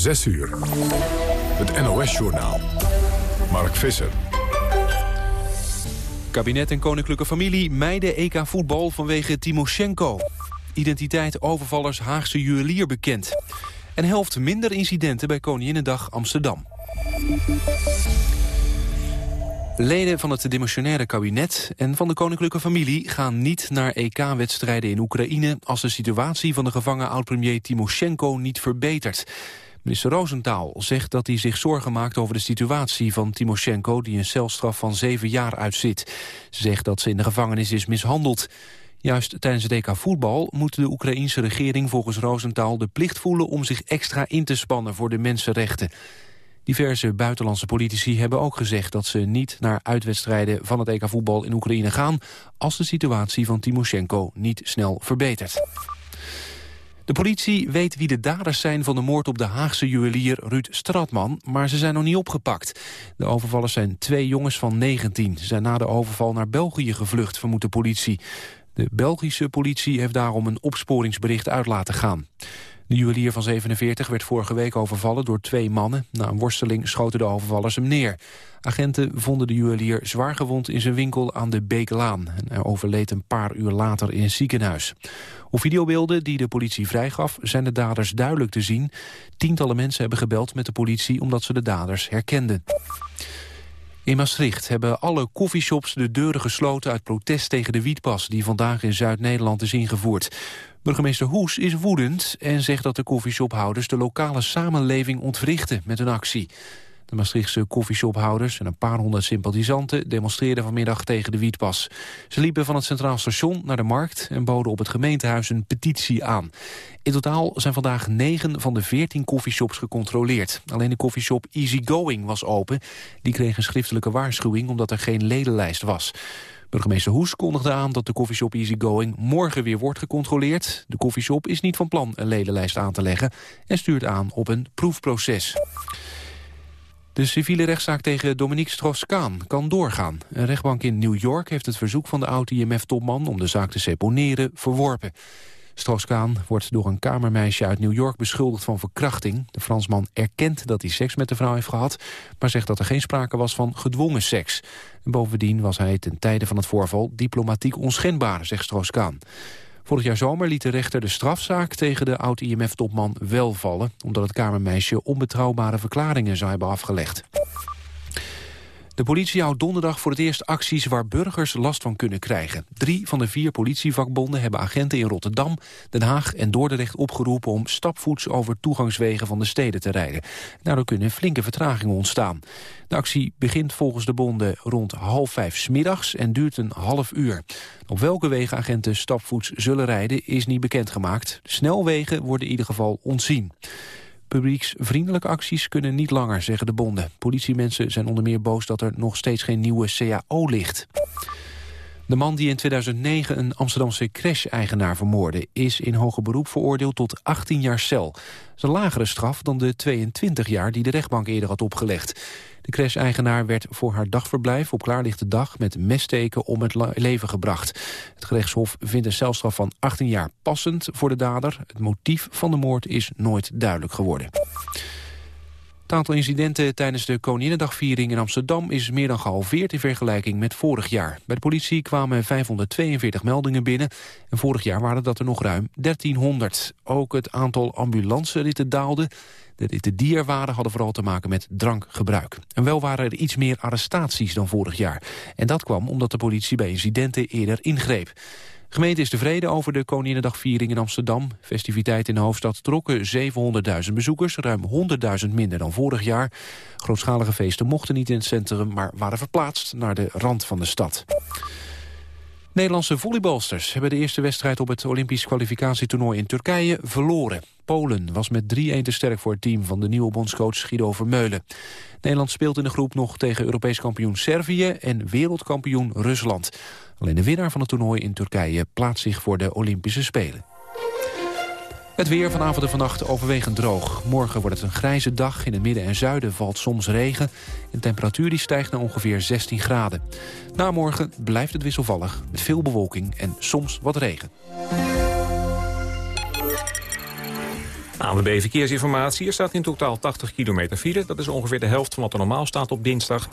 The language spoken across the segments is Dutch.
6 uur. Het NOS-journaal. Mark Visser. Kabinet en koninklijke familie mijden EK voetbal vanwege Timoshenko. Identiteit overvallers Haagse juwelier bekend. En helft minder incidenten bij Koninginnedag Amsterdam. Leden van het demissionaire kabinet en van de koninklijke familie gaan niet naar EK-wedstrijden in Oekraïne als de situatie van de gevangen oud-premier Timoshenko niet verbetert. Minister Roosentaal zegt dat hij zich zorgen maakt over de situatie van Timoshenko... die een celstraf van zeven jaar uitzit. Ze zegt dat ze in de gevangenis is mishandeld. Juist tijdens het EK voetbal moet de Oekraïense regering volgens Roosentaal de plicht voelen om zich extra in te spannen voor de mensenrechten. Diverse buitenlandse politici hebben ook gezegd dat ze niet naar uitwedstrijden van het EK voetbal in Oekraïne gaan als de situatie van Timoshenko niet snel verbetert. De politie weet wie de daders zijn van de moord op de Haagse juwelier Ruud Stratman, maar ze zijn nog niet opgepakt. De overvallers zijn twee jongens van 19. Ze zijn na de overval naar België gevlucht, vermoedt de politie. De Belgische politie heeft daarom een opsporingsbericht uit laten gaan. De juwelier van 47 werd vorige week overvallen door twee mannen. Na een worsteling schoten de overvallers hem neer. Agenten vonden de juwelier zwaargewond in zijn winkel aan de Beeklaan. En hij overleed een paar uur later in een ziekenhuis. Op videobeelden die de politie vrijgaf zijn de daders duidelijk te zien. Tientallen mensen hebben gebeld met de politie omdat ze de daders herkenden. In Maastricht hebben alle koffieshops de deuren gesloten uit protest tegen de wietpas die vandaag in Zuid-Nederland is ingevoerd. Burgemeester Hoes is woedend en zegt dat de koffieshophouders de lokale samenleving ontwrichten met hun actie. De Maastrichtse koffieshophouders en een paar honderd sympathisanten demonstreerden vanmiddag tegen de wietpas. Ze liepen van het Centraal Station naar de markt en boden op het gemeentehuis een petitie aan. In totaal zijn vandaag negen van de veertien koffieshops gecontroleerd. Alleen de koffieshop Easy Going was open. Die kreeg een schriftelijke waarschuwing omdat er geen ledenlijst was. Burgemeester Hoes kondigde aan dat de koffieshop Easygoing morgen weer wordt gecontroleerd. De koffieshop is niet van plan een ledenlijst aan te leggen en stuurt aan op een proefproces. De civiele rechtszaak tegen Dominique Strauss-Kaan kan doorgaan. Een rechtbank in New York heeft het verzoek van de oud-IMF-topman... om de zaak te seponeren verworpen. Strauss-Kaan wordt door een kamermeisje uit New York beschuldigd van verkrachting. De Fransman erkent dat hij seks met de vrouw heeft gehad... maar zegt dat er geen sprake was van gedwongen seks. En bovendien was hij ten tijde van het voorval diplomatiek onschendbaar, zegt Strauss-Kaan. Vorig jaar zomer liet de rechter de strafzaak tegen de oud-IMF-topman wel vallen... omdat het kamermeisje onbetrouwbare verklaringen zou hebben afgelegd. De politie houdt donderdag voor het eerst acties waar burgers last van kunnen krijgen. Drie van de vier politievakbonden hebben agenten in Rotterdam, Den Haag en Dordrecht opgeroepen om stapvoets over toegangswegen van de steden te rijden. Daardoor kunnen flinke vertragingen ontstaan. De actie begint volgens de bonden rond half vijf smiddags en duurt een half uur. Op welke wegen agenten stapvoets zullen rijden is niet bekendgemaakt. snelwegen worden in ieder geval ontzien. Publieksvriendelijke acties kunnen niet langer, zeggen de bonden. Politiemensen zijn onder meer boos dat er nog steeds geen nieuwe CAO ligt. De man die in 2009 een Amsterdamse crash-eigenaar vermoordde... is in hoger beroep veroordeeld tot 18 jaar cel. Dat is een lagere straf dan de 22 jaar die de rechtbank eerder had opgelegd. De crash-eigenaar werd voor haar dagverblijf op klaarlichte dag... met messteken om het leven gebracht. Het gerechtshof vindt een celstraf van 18 jaar passend voor de dader. Het motief van de moord is nooit duidelijk geworden. Het aantal incidenten tijdens de Koninginnedagviering in Amsterdam is meer dan gehalveerd in vergelijking met vorig jaar. Bij de politie kwamen 542 meldingen binnen en vorig jaar waren dat er nog ruim 1300. Ook het aantal ambulanceritten daalde. De ritten die hadden vooral te maken met drankgebruik. En wel waren er iets meer arrestaties dan vorig jaar. En dat kwam omdat de politie bij incidenten eerder ingreep. Gemeente is tevreden over de Koninginnedagviering in Amsterdam. Festiviteit in de hoofdstad trokken 700.000 bezoekers, ruim 100.000 minder dan vorig jaar. Grootschalige feesten mochten niet in het centrum, maar waren verplaatst naar de rand van de stad. Nederlandse volleybalsters hebben de eerste wedstrijd op het Olympisch kwalificatietoernooi in Turkije verloren. Polen was met 3-1 te sterk voor het team van de nieuwe bondscoach Guido Vermeulen. Nederland speelt in de groep nog tegen Europees kampioen Servië en wereldkampioen Rusland. Alleen de winnaar van het toernooi in Turkije plaatst zich voor de Olympische Spelen. Het weer vanavond en vannacht overwegend droog. Morgen wordt het een grijze dag. In het midden en zuiden valt soms regen. De temperatuur die stijgt naar ongeveer 16 graden. Na morgen blijft het wisselvallig, met veel bewolking en soms wat regen. ANWB Verkeersinformatie. Er staat in totaal 80 kilometer file. Dat is ongeveer de helft van wat er normaal staat op dinsdag.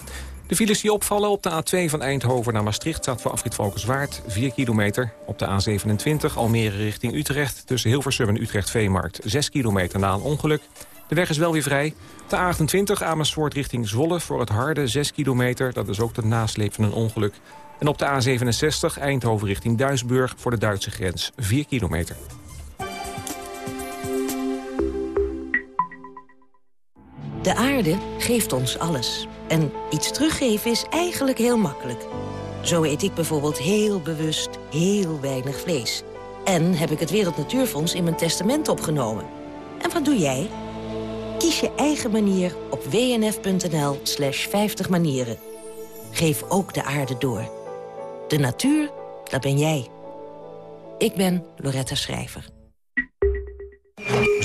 De files die opvallen op de A2 van Eindhoven naar Maastricht... staat voor afrit Valkenswaard 4 kilometer. Op de A27 Almere richting Utrecht... tussen Hilversum en Utrecht-Veemarkt 6 kilometer na een ongeluk. De weg is wel weer vrij. De A28 Amersfoort richting Zwolle voor het Harde 6 kilometer. Dat is ook de nasleep van een ongeluk. En op de A67 Eindhoven richting Duisburg voor de Duitse grens 4 kilometer. De aarde geeft ons alles. En iets teruggeven is eigenlijk heel makkelijk. Zo eet ik bijvoorbeeld heel bewust heel weinig vlees. En heb ik het Wereld Natuurfonds in mijn testament opgenomen. En wat doe jij? Kies je eigen manier op wnf.nl slash 50 manieren. Geef ook de aarde door. De natuur, dat ben jij. Ik ben Loretta Schrijver.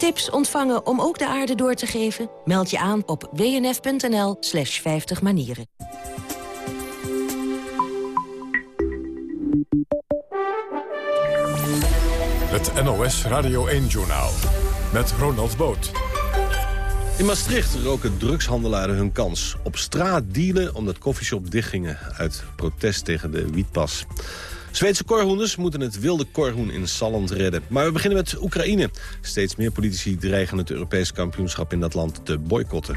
Tips ontvangen om ook de aarde door te geven? Meld je aan op wnf.nl slash 50 manieren. Het NOS Radio 1-journaal met Ronald Boot. In Maastricht roken drugshandelaren hun kans. Op straat dealen omdat coffeeshops dichtgingen uit protest tegen de wietpas. Zweedse korhoenders moeten het wilde korhoen in Salland redden. Maar we beginnen met Oekraïne. Steeds meer politici dreigen het Europese kampioenschap in dat land te boycotten.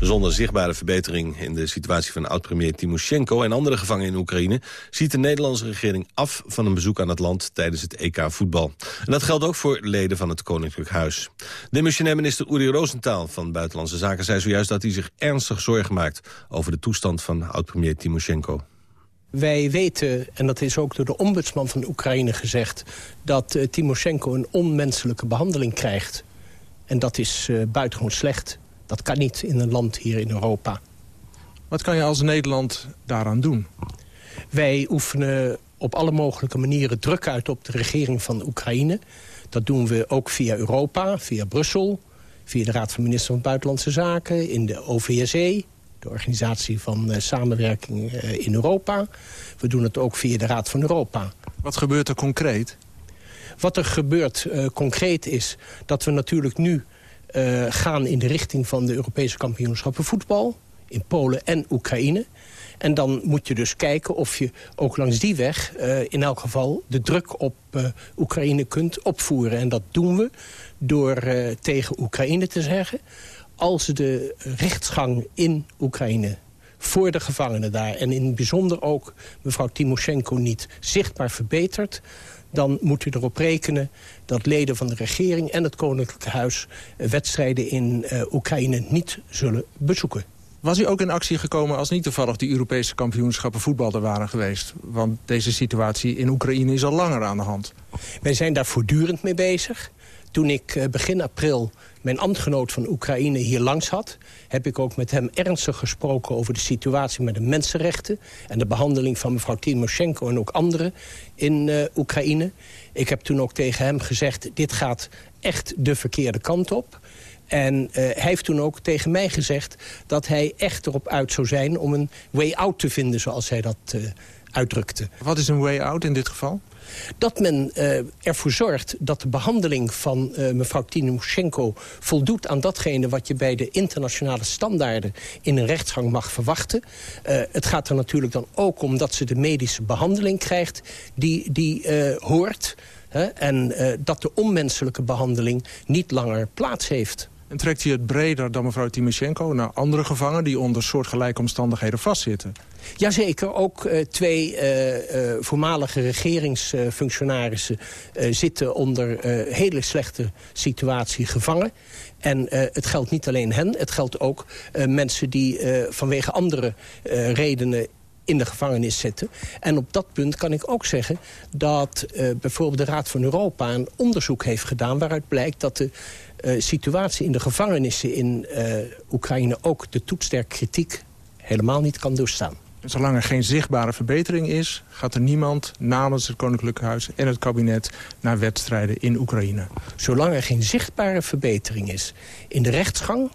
Zonder zichtbare verbetering in de situatie van oud-premier Timoshenko... en andere gevangenen in Oekraïne... ziet de Nederlandse regering af van een bezoek aan het land... tijdens het EK voetbal. En dat geldt ook voor leden van het Koninklijk Huis. Demissionair minister Uri Rosenthal van Buitenlandse Zaken... zei zojuist dat hij zich ernstig zorgen maakt... over de toestand van oud-premier Timoshenko. Wij weten, en dat is ook door de ombudsman van Oekraïne gezegd... dat uh, Timoshenko een onmenselijke behandeling krijgt. En dat is uh, buitengewoon slecht. Dat kan niet in een land hier in Europa. Wat kan je als Nederland daaraan doen? Wij oefenen op alle mogelijke manieren druk uit op de regering van Oekraïne. Dat doen we ook via Europa, via Brussel... via de Raad van Ministers van Buitenlandse Zaken, in de OVSE de Organisatie van uh, Samenwerking uh, in Europa. We doen het ook via de Raad van Europa. Wat gebeurt er concreet? Wat er gebeurt uh, concreet is dat we natuurlijk nu gaan in de richting van de Europese kampioenschappen voetbal. In Polen en Oekraïne. En dan moet je dus kijken of je ook langs die weg in elk geval de druk op Oekraïne kunt opvoeren. En dat doen we door tegen Oekraïne te zeggen als de rechtsgang in Oekraïne voor de gevangenen daar... en in het bijzonder ook mevrouw Timoshenko niet zichtbaar verbetert... dan moet u erop rekenen dat leden van de regering en het Koninklijke Huis... wedstrijden in uh, Oekraïne niet zullen bezoeken. Was u ook in actie gekomen als niet toevallig die Europese kampioenschappen voetbal er waren geweest? Want deze situatie in Oekraïne is al langer aan de hand. Wij zijn daar voortdurend mee bezig. Toen ik uh, begin april mijn ambtgenoot van Oekraïne hier langs had... heb ik ook met hem ernstig gesproken over de situatie met de mensenrechten... en de behandeling van mevrouw Timoshenko en ook anderen in uh, Oekraïne. Ik heb toen ook tegen hem gezegd... dit gaat echt de verkeerde kant op... En uh, hij heeft toen ook tegen mij gezegd dat hij echt erop uit zou zijn... om een way out te vinden, zoals hij dat uh, uitdrukte. Wat is een way out in dit geval? Dat men uh, ervoor zorgt dat de behandeling van uh, mevrouw Timoshenko... voldoet aan datgene wat je bij de internationale standaarden... in een rechtsgang mag verwachten. Uh, het gaat er natuurlijk dan ook om dat ze de medische behandeling krijgt... die, die hoort... Hè, en dat de onmenselijke behandeling niet langer plaats heeft. En trekt hij het breder dan mevrouw Timoshenko naar andere gevangenen... die onder soortgelijke omstandigheden vastzitten? Jazeker, ook uh, twee uh, uh, voormalige regeringsfunctionarissen zitten onder hele slechte situatie gevangen. En het geldt niet alleen hen, het geldt ook mensen die vanwege andere redenen in de gevangenis zitten. En op dat punt kan ik ook zeggen dat bijvoorbeeld de Raad van Europa... een onderzoek heeft gedaan waaruit blijkt dat de situatie in de gevangenissen in Oekraïne... ook de toets der kritiek helemaal niet kan doorstaan. Zolang er geen zichtbare verbetering is... gaat er niemand namens het Koninklijk Huis en het kabinet... naar wedstrijden in Oekraïne. Zolang er geen zichtbare verbetering is in de rechtsgang...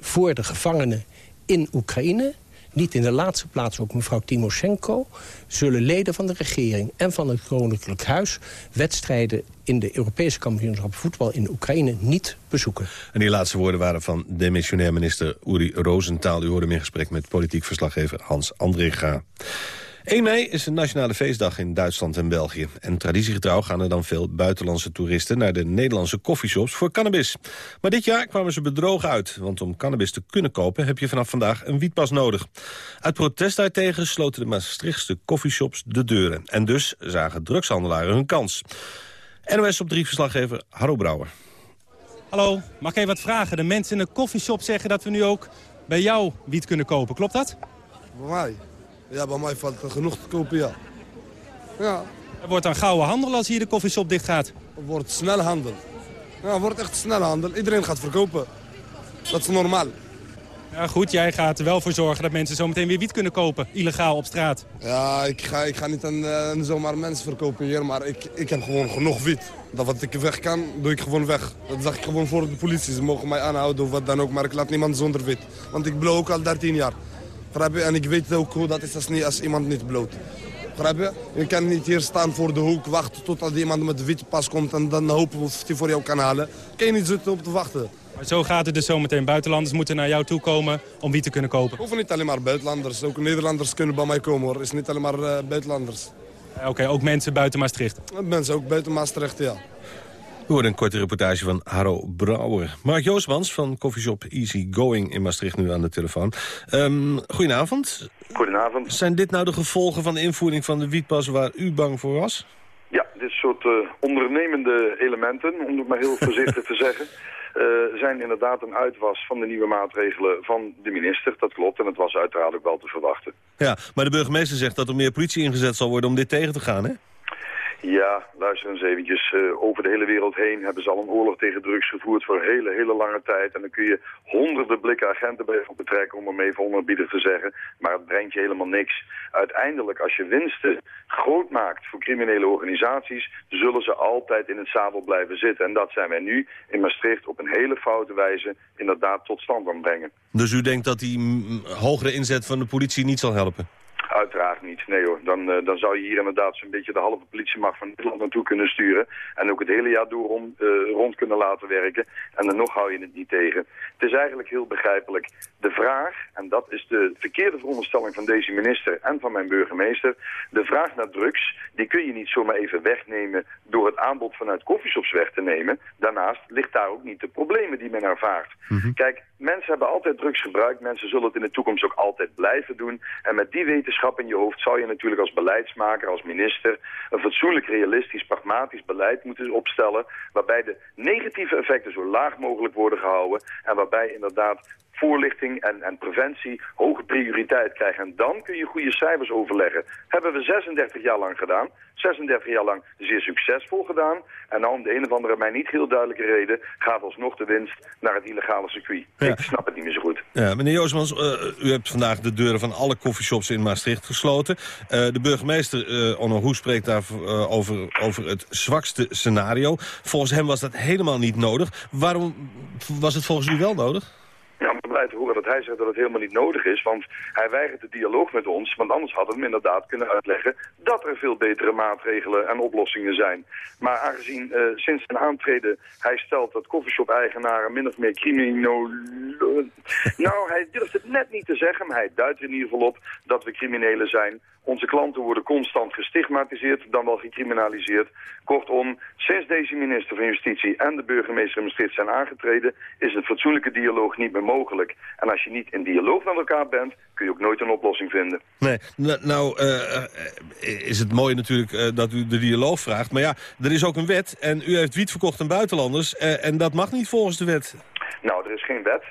voor de gevangenen in Oekraïne niet in de laatste plaats ook mevrouw Timoshenko... zullen leden van de regering en van het Koninklijk Huis... wedstrijden in de Europese kampioenschap voetbal in Oekraïne niet bezoeken. En die laatste woorden waren van demissionair minister Uri Rosenthal. U hoorde hem in gesprek met politiek verslaggever Hans Andringa. 1 mei is een nationale feestdag in Duitsland en België. En traditiegetrouw gaan er dan veel buitenlandse toeristen... naar de Nederlandse koffieshops voor cannabis. Maar dit jaar kwamen ze bedrogen uit. Want om cannabis te kunnen kopen heb je vanaf vandaag een wietpas nodig. Uit protest daartegen sloten de Maastrichtse koffieshops de deuren. En dus zagen drugshandelaren hun kans. NOS op 3 verslaggever Harro Brouwer. Hallo, mag ik even wat vragen? De mensen in de koffieshop zeggen dat we nu ook bij jou wiet kunnen kopen. Klopt dat? Bij mij? Ja, bij mij valt er genoeg te kopen, ja. ja. Er wordt dan gouden handel als hier de koffieshop dicht gaat. Er wordt snel handel. Ja, er wordt echt snel handel. Iedereen gaat verkopen. Dat is normaal. Ja, goed, jij gaat er wel voor zorgen dat mensen zometeen weer wiet kunnen kopen. Illegaal op straat. Ja, ik ga, ik ga niet aan, aan zomaar mensen verkopen hier, maar ik, ik heb gewoon genoeg wiet. Dat wat ik weg kan, doe ik gewoon weg. Dat zeg ik gewoon voor de politie. Ze mogen mij aanhouden of wat dan ook, maar ik laat niemand zonder wit. Want ik blow ook al 13 jaar. En ik weet ook hoe dat is als, niet, als iemand niet bloot. Je? Kan niet hier staan voor de hoek, wachten totdat iemand met de witte pas komt... en dan hopen of hij voor jou kan halen. Kan je niet zitten op te wachten. Maar zo gaat het dus zometeen. Buitenlanders moeten naar jou toe komen om wie te kunnen kopen. Hoeven niet alleen maar buitenlanders. Ook Nederlanders kunnen bij mij komen hoor. Het is niet alleen maar uh, buitenlanders. Oké, ook mensen buiten Maastricht? Mensen ook buiten Maastricht, ja. We horen een korte reportage van Harro Brouwer. Mark Joosmans van Coffeeshop Easy Going in Maastricht nu aan de telefoon. Um, goedenavond. Goedenavond. Zijn dit nou de gevolgen van de invoering van de wietpas waar u bang voor was? Ja, dit soort uh, ondernemende elementen, om het maar heel voorzichtig te zeggen... Uh, zijn inderdaad een uitwas van de nieuwe maatregelen van de minister. Dat klopt en het was uiteraard ook wel te verwachten. Ja, maar de burgemeester zegt dat er meer politie ingezet zal worden om dit tegen te gaan, hè? Ja, luister eens eventjes. Uh, over de hele wereld heen hebben ze al een oorlog tegen drugs gevoerd voor hele, hele lange tijd. En dan kun je honderden blikken agenten bij betrekken, om er even onerbiedig te zeggen. Maar het brengt je helemaal niks. Uiteindelijk, als je winsten groot maakt voor criminele organisaties, zullen ze altijd in het zadel blijven zitten. En dat zijn wij nu in Maastricht op een hele foute wijze inderdaad tot stand aan brengen. Dus u denkt dat die hogere inzet van de politie niet zal helpen? Uiteraard niet. Nee hoor, dan, uh, dan zou je hier inderdaad zo'n beetje de halve politiemacht van Nederland naartoe kunnen sturen. En ook het hele jaar door om, uh, rond kunnen laten werken. En dan nog hou je het niet tegen. Het is eigenlijk heel begrijpelijk. De vraag, en dat is de verkeerde veronderstelling van deze minister en van mijn burgemeester. De vraag naar drugs, die kun je niet zomaar even wegnemen door het aanbod vanuit koffieshops weg te nemen. Daarnaast ligt daar ook niet de problemen die men ervaart. Mm Kijk, mensen hebben altijd drugs gebruikt. Mensen zullen het in de toekomst ook altijd blijven doen. En met die wetenschap in je hoofd zou je natuurlijk als beleidsmaker, als minister... een fatsoenlijk, realistisch, pragmatisch beleid moeten opstellen... waarbij de negatieve effecten zo laag mogelijk worden gehouden... en waarbij inderdaad voorlichting en, en preventie hoge prioriteit krijgen. En dan kun je goede cijfers overleggen. Hebben we 36 jaar lang gedaan. 36 jaar lang zeer succesvol gedaan. En nou om de een of andere mij niet heel duidelijke reden... gaat alsnog de winst naar het illegale circuit. Ik snap het niet meer zo goed. Ja, meneer Joosmans, uh, u hebt vandaag de deuren van alle koffieshops in Maastricht gesloten. Uh, de burgemeester uh, Onno Hoes spreekt daar over, over het zwakste scenario. Volgens hem was dat helemaal niet nodig. Waarom was het volgens u wel nodig? Ja, om blij te dat hij zegt dat het helemaal niet nodig is. Want hij weigert de dialoog met ons. Want anders hadden we hem inderdaad kunnen uitleggen dat er veel betere maatregelen en oplossingen zijn. Maar aangezien uh, sinds zijn aantreden hij stelt dat koffieshop-eigenaren min of meer crimineel... nou, hij durft het net niet te zeggen, maar hij duidt in ieder geval op dat we criminelen zijn. Onze klanten worden constant gestigmatiseerd, dan wel gecriminaliseerd. Kortom, sinds deze minister van Justitie en de burgemeester in Maastricht zijn aangetreden... is een fatsoenlijke dialoog niet meer mogelijk. En als je niet in dialoog met elkaar bent, kun je ook nooit een oplossing vinden. Nee, nou uh, is het mooi natuurlijk uh, dat u de dialoog vraagt. Maar ja, er is ook een wet en u heeft wiet verkocht aan buitenlanders. en dat mag niet volgens de wet. Nou, er is geen wet.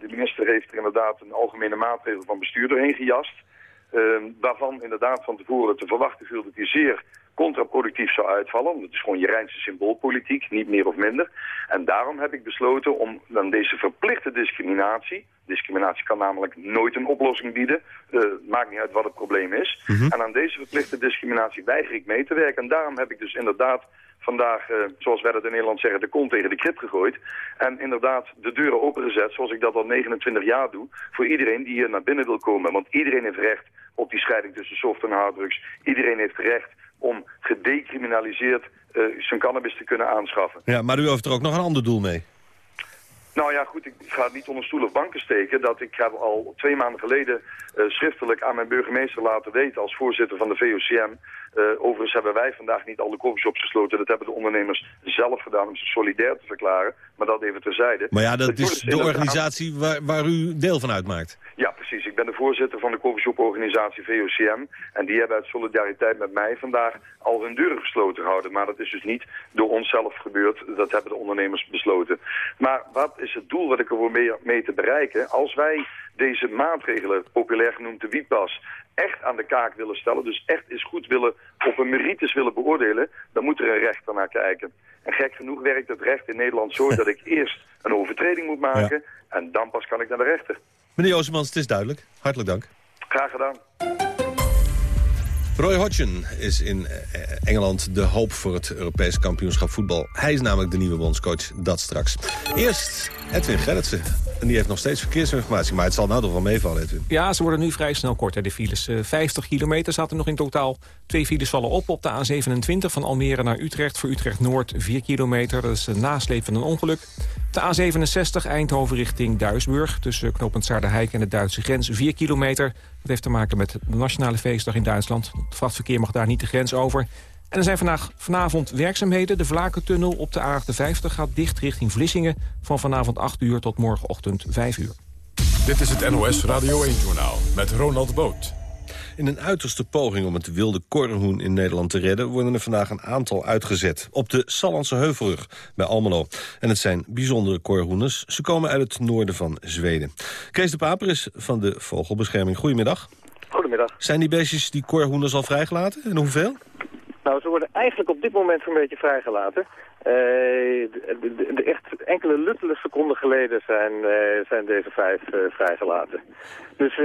de minister heeft er inderdaad een algemene maatregel van bestuur doorheen gejast... Uh, waarvan inderdaad van tevoren te verwachten viel dat hij zeer contraproductief zou uitvallen. Want het is gewoon je Rijnse symboolpolitiek, niet meer of minder. En daarom heb ik besloten om dan deze verplichte discriminatie... discriminatie kan namelijk nooit een oplossing bieden. Uh, maakt niet uit wat het probleem is. Mhm. En aan deze verplichte discriminatie weiger ik mee te werken. En daarom heb ik dus inderdaad vandaag, eh, zoals wij dat in Nederland zeggen, de kont tegen de krip gegooid. En inderdaad de deuren opengezet, zoals ik dat al 29 jaar doe, voor iedereen die hier naar binnen wil komen. Want iedereen heeft recht op die scheiding tussen soft en harddrugs. Iedereen heeft recht om gedecriminaliseerd eh, zijn cannabis te kunnen aanschaffen. Ja, maar u heeft er ook nog een ander doel mee. Nou ja, goed, ik ga het niet onder stoel of banken steken. Dat ik heb al twee maanden geleden eh, schriftelijk aan mijn burgemeester laten weten als voorzitter van de VOCM. Eh, overigens hebben wij vandaag niet al de coffeeshops gesloten. Dat hebben de ondernemers zelf gedaan om ze solidair te verklaren. Maar dat even terzijde. Maar ja, dat is de inderdaad- organisatie waar, waar u deel van uitmaakt. Ja, precies. Ik ben de voorzitter van de coffeeshop-organisatie VOCM. En die hebben uit solidariteit met mij vandaag al hun deuren gesloten gehouden. Maar dat is dus niet door onszelf gebeurd. Dat hebben de ondernemers besloten. Maar wat is het doel wat ik er voor mee, mee te bereiken? Als wij deze maatregelen, populair genoemd de wietpas, echt aan de kaak willen stellen, dus echt eens goed willen op een merites willen beoordelen, dan moet er een rechter naar kijken. En gek genoeg werkt het recht in Nederland zo dat ik eerst een overtreding moet maken en dan pas kan ik naar de rechter. Meneer Oostermans, het is duidelijk. Hartelijk dank. Graag gedaan. Roy Hodgson is in eh, Engeland de hoop voor het Europees kampioenschap voetbal. Hij is namelijk de nieuwe bondscoach, dat straks. Eerst Edwin Gerritsen. En die heeft nog steeds verkeersinformatie, maar het zal nou toch wel meevallen, Edwin. Ja, ze worden nu vrij snel kort, de files. Eh, 50 kilometer zaten nog in totaal. Twee files vallen op op de A27 van Almere naar Utrecht. Voor Utrecht-Noord 4 kilometer. Dat is de nasleep van een ongeluk. De A67 Eindhoven richting Duisburg. Tussen knooppunt Zaarderheik en de Duitse grens 4 kilometer. Dat heeft te maken met de Nationale Feestdag in Duitsland. Het vrachtverkeer mag daar niet de grens over. En er zijn vandaag, vanavond werkzaamheden. De Vlakentunnel op de A58 gaat dicht richting Vlissingen... van vanavond 8 uur tot morgenochtend 5 uur. Dit is het NOS Radio 1-journaal met Ronald Boot. In een uiterste poging om het wilde korrenhoen in Nederland te redden... worden er vandaag een aantal uitgezet. Op de Sallandse Heuvelrug bij Almelo. En het zijn bijzondere korhoeners. Ze komen uit het noorden van Zweden. Kees de Paper is van de Vogelbescherming. Goedemiddag. Goedemiddag. Zijn die beestjes, die korhoeners, al vrijgelaten? En hoeveel? Nou, ze worden eigenlijk op dit moment zo'n beetje vrijgelaten. Eh, de, de- de echt enkele luttele seconden geleden zijn, eh, zijn deze vijf eh, vrijgelaten. Dus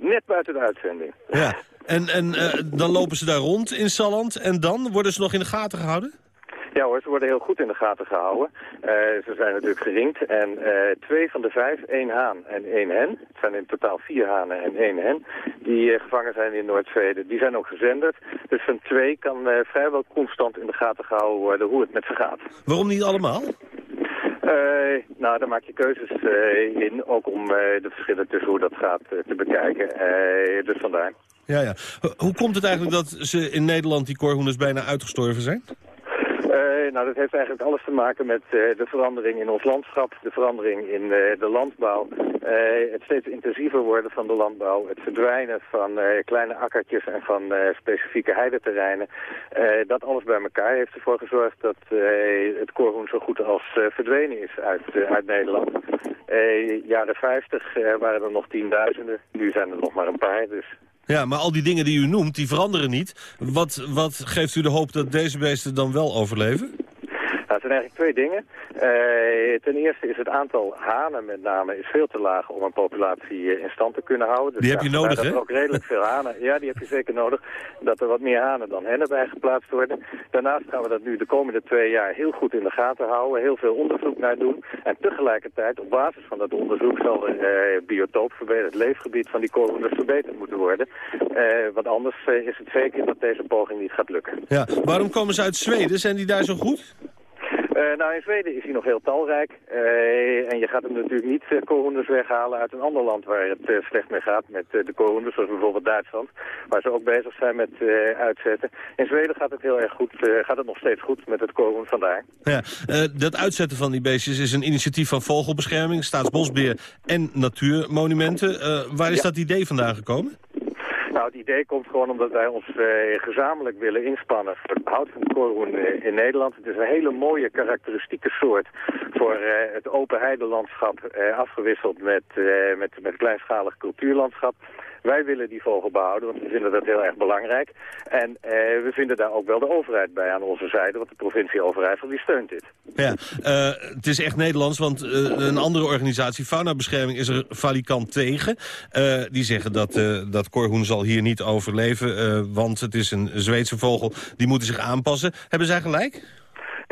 net buiten de uitzending. Ja. En, en eh, dan lopen ze daar rond in Salland. En dan worden ze nog in de gaten gehouden? Ja hoor, ze worden heel goed in de gaten gehouden. Eh, ze zijn natuurlijk geringd. En eh, twee van de vijf, één haan en één hen, het zijn in totaal vier hanen en één hen, die gevangen zijn in Noord-Zweden, die zijn ook gezenderd. Dus van twee kan vrijwel constant in de gaten gehouden worden hoe het met ze gaat. Waarom niet allemaal? Eh, nou, daar maak je keuzes eh, in, ook om eh, de verschillen tussen hoe dat gaat te bekijken. Dus vandaar. Ja, ja. Ho- Hoe komt het eigenlijk dat ze in Nederland die korhoeners bijna uitgestorven zijn? Eh, nou, dat heeft eigenlijk alles te maken met eh, de verandering in ons landschap, de verandering in eh, de landbouw, het steeds intensiever worden van de landbouw, het verdwijnen van kleine akkertjes en van specifieke heideterreinen. Dat alles bij elkaar heeft ervoor gezorgd dat het koorhoen zo goed als verdwenen is uit, uit Nederland. Jaren 50 eh, waren er nog tienduizenden, nu zijn er nog maar een paar, dus Ja, maar al die dingen die u noemt, die veranderen niet. Wat, wat geeft u de hoop dat deze beesten dan wel overleven? Nou, het zijn eigenlijk twee dingen. Eh, ten eerste is het aantal hanen met name is veel te laag om een populatie eh, in stand te kunnen houden. Dus Die heb je nodig, dat hè? er ook redelijk veel hanen. Ja, die heb je zeker nodig. Dat er wat meer hanen dan hennen bij geplaatst worden. Daarnaast gaan we dat nu de komende twee jaar heel goed in de gaten houden. Heel veel onderzoek naar doen. En tegelijkertijd, op basis van dat onderzoek, zal het eh, biotoop verbeterd, het leefgebied van die korhoenders verbeterd moeten worden. Eh, want anders is het zeker dat deze poging niet gaat lukken. Ja, waarom komen ze uit Zweden? Zijn die daar zo goed? Eh, nou, in Zweden is hij nog heel talrijk. Eh, en je gaat hem natuurlijk niet uh, weghalen uit een ander land waar het slecht mee gaat met de koolhoenders, zoals bijvoorbeeld Duitsland, waar ze ook bezig zijn met uitzetten. In Zweden gaat het heel erg goed, gaat het nog steeds goed met het koolhoen vandaar. Ja, dat uitzetten van die beestjes is een initiatief van Vogelbescherming, Staatsbosbeheer en Natuurmonumenten. Waar is Ja. dat idee vandaan gekomen? Nou, het idee komt gewoon omdat wij ons eh, gezamenlijk willen inspannen voor het behoud van de eh, in Nederland. Het is een hele mooie karakteristieke soort voor eh, het open heidelandschap, afgewisseld met, met, met kleinschalig cultuurlandschap. Wij willen die vogel behouden, want we vinden dat heel erg belangrijk. En eh, we vinden daar ook wel de overheid bij aan onze zijde, want de provincie Overijssel die steunt dit. Ja, uh, het is echt Nederlands, want uh, een andere organisatie, Faunabescherming, is er valikant tegen. Die zeggen dat, dat Korhoen zal hier niet overleven, want het is een Zweedse vogel. Die moeten zich aanpassen. Hebben zij gelijk?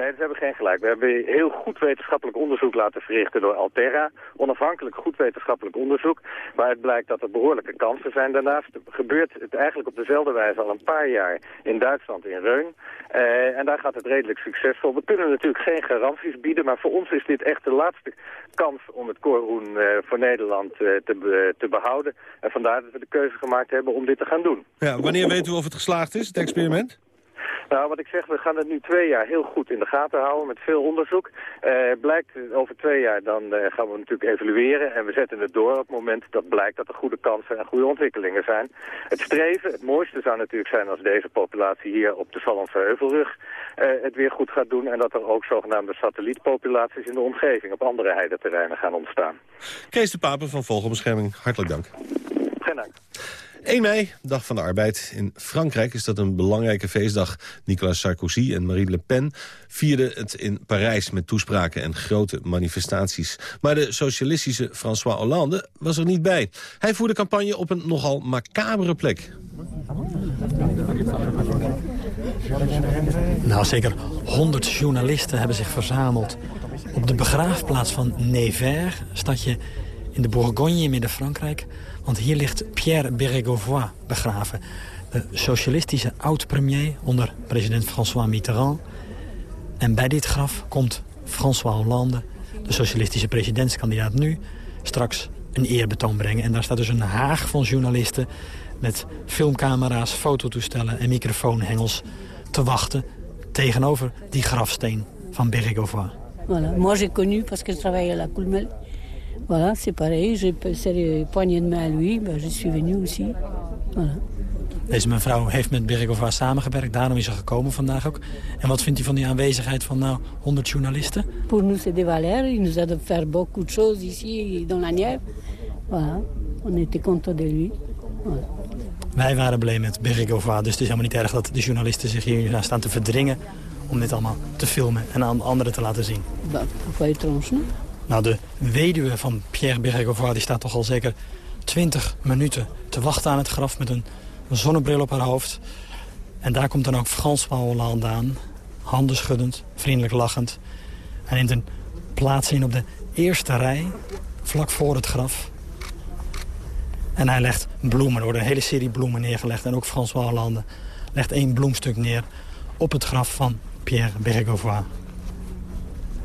Nee, ze hebben geen gelijk. We hebben heel goed wetenschappelijk onderzoek laten verrichten door Alterra. Onafhankelijk goed wetenschappelijk onderzoek. Waaruit blijkt dat er behoorlijke kansen zijn. Daarnaast gebeurt het eigenlijk op dezelfde wijze al een paar jaar in Duitsland in Reun. Uh, en daar gaat het redelijk succesvol. We kunnen natuurlijk geen garanties bieden, maar voor ons is dit echt de laatste kans om het koorhoen uh, voor Nederland uh, te, te behouden. En vandaar dat we de keuze gemaakt hebben om dit te gaan doen. Ja, wanneer weten we of het geslaagd is, het experiment? Nou, wat ik zeg, we gaan het nu twee jaar heel goed in de gaten houden met veel onderzoek. Uh, blijkt over twee jaar, dan uh, gaan we natuurlijk evalueren en we zetten het door op het moment dat blijkt dat er goede kansen en goede ontwikkelingen zijn. Het streven, het mooiste zou natuurlijk zijn als deze populatie hier op de Sallandse Heuvelrug uh, het weer goed gaat doen en dat er ook zogenaamde satellietpopulaties in de omgeving op andere heideterreinen gaan ontstaan. Kees de Papen van Vogelbescherming, hartelijk dank. Geen dank. 1 mei, dag van de arbeid. In Frankrijk is dat een belangrijke feestdag. Nicolas Sarkozy en Marine Le Pen vierden het in Parijs... met toespraken en grote manifestaties. Maar de socialistische François Hollande was er niet bij. Hij voerde campagne op een nogal macabere plek. Nou, zeker 100 journalisten hebben zich verzameld... op de begraafplaats van Nevers, stadje in de Bourgogne in Midden-Frankrijk... Want hier ligt Pierre Bérégovoy begraven. De socialistische oud-premier onder president François Mitterrand. En bij dit graf komt François Hollande, de socialistische presidentskandidaat nu... straks een eerbetoon brengen. En daar staat dus een haag van journalisten... met filmcamera's, fototoestellen en microfoonhengels te wachten... tegenover die grafsteen van Bérégovoy. Voilà. Moi j'ai connu parce que je travaille à la. Voilà, c'est pareil. J'ai passé les poignées de main à lui. Ben, je suis venu aussi. Voilà. Deze mevrouw heeft met Bergova samengewerkt. Daarom is ze gekomen vandaag ook. En wat vindt u van die aanwezigheid van nou 100 journalisten? Pour nous, c'est des valeurs. Il nous a de faire beaucoup de choses ici dans la Nièvre. Voilà. On était content de lui. Voilà. Wij waren blij met Bergova. Dus het is helemaal niet erg dat de journalisten zich hier staan te verdringen... om dit allemaal te filmen en aan anderen te laten zien. Ben, pourquoi étrange, non? Nou, de weduwe van Pierre Bergovoy die staat toch al zeker 20 minuten te wachten aan het graf met een zonnebril op haar hoofd. En daar komt dan ook François Hollande aan, handen schuddend, vriendelijk lachend. Hij neemt een plaats in op de eerste rij, vlak voor het graf. En hij legt bloemen, er wordt een hele serie bloemen neergelegd. En ook François Hollande legt één bloemstuk neer op het graf van Pierre Bergovoy.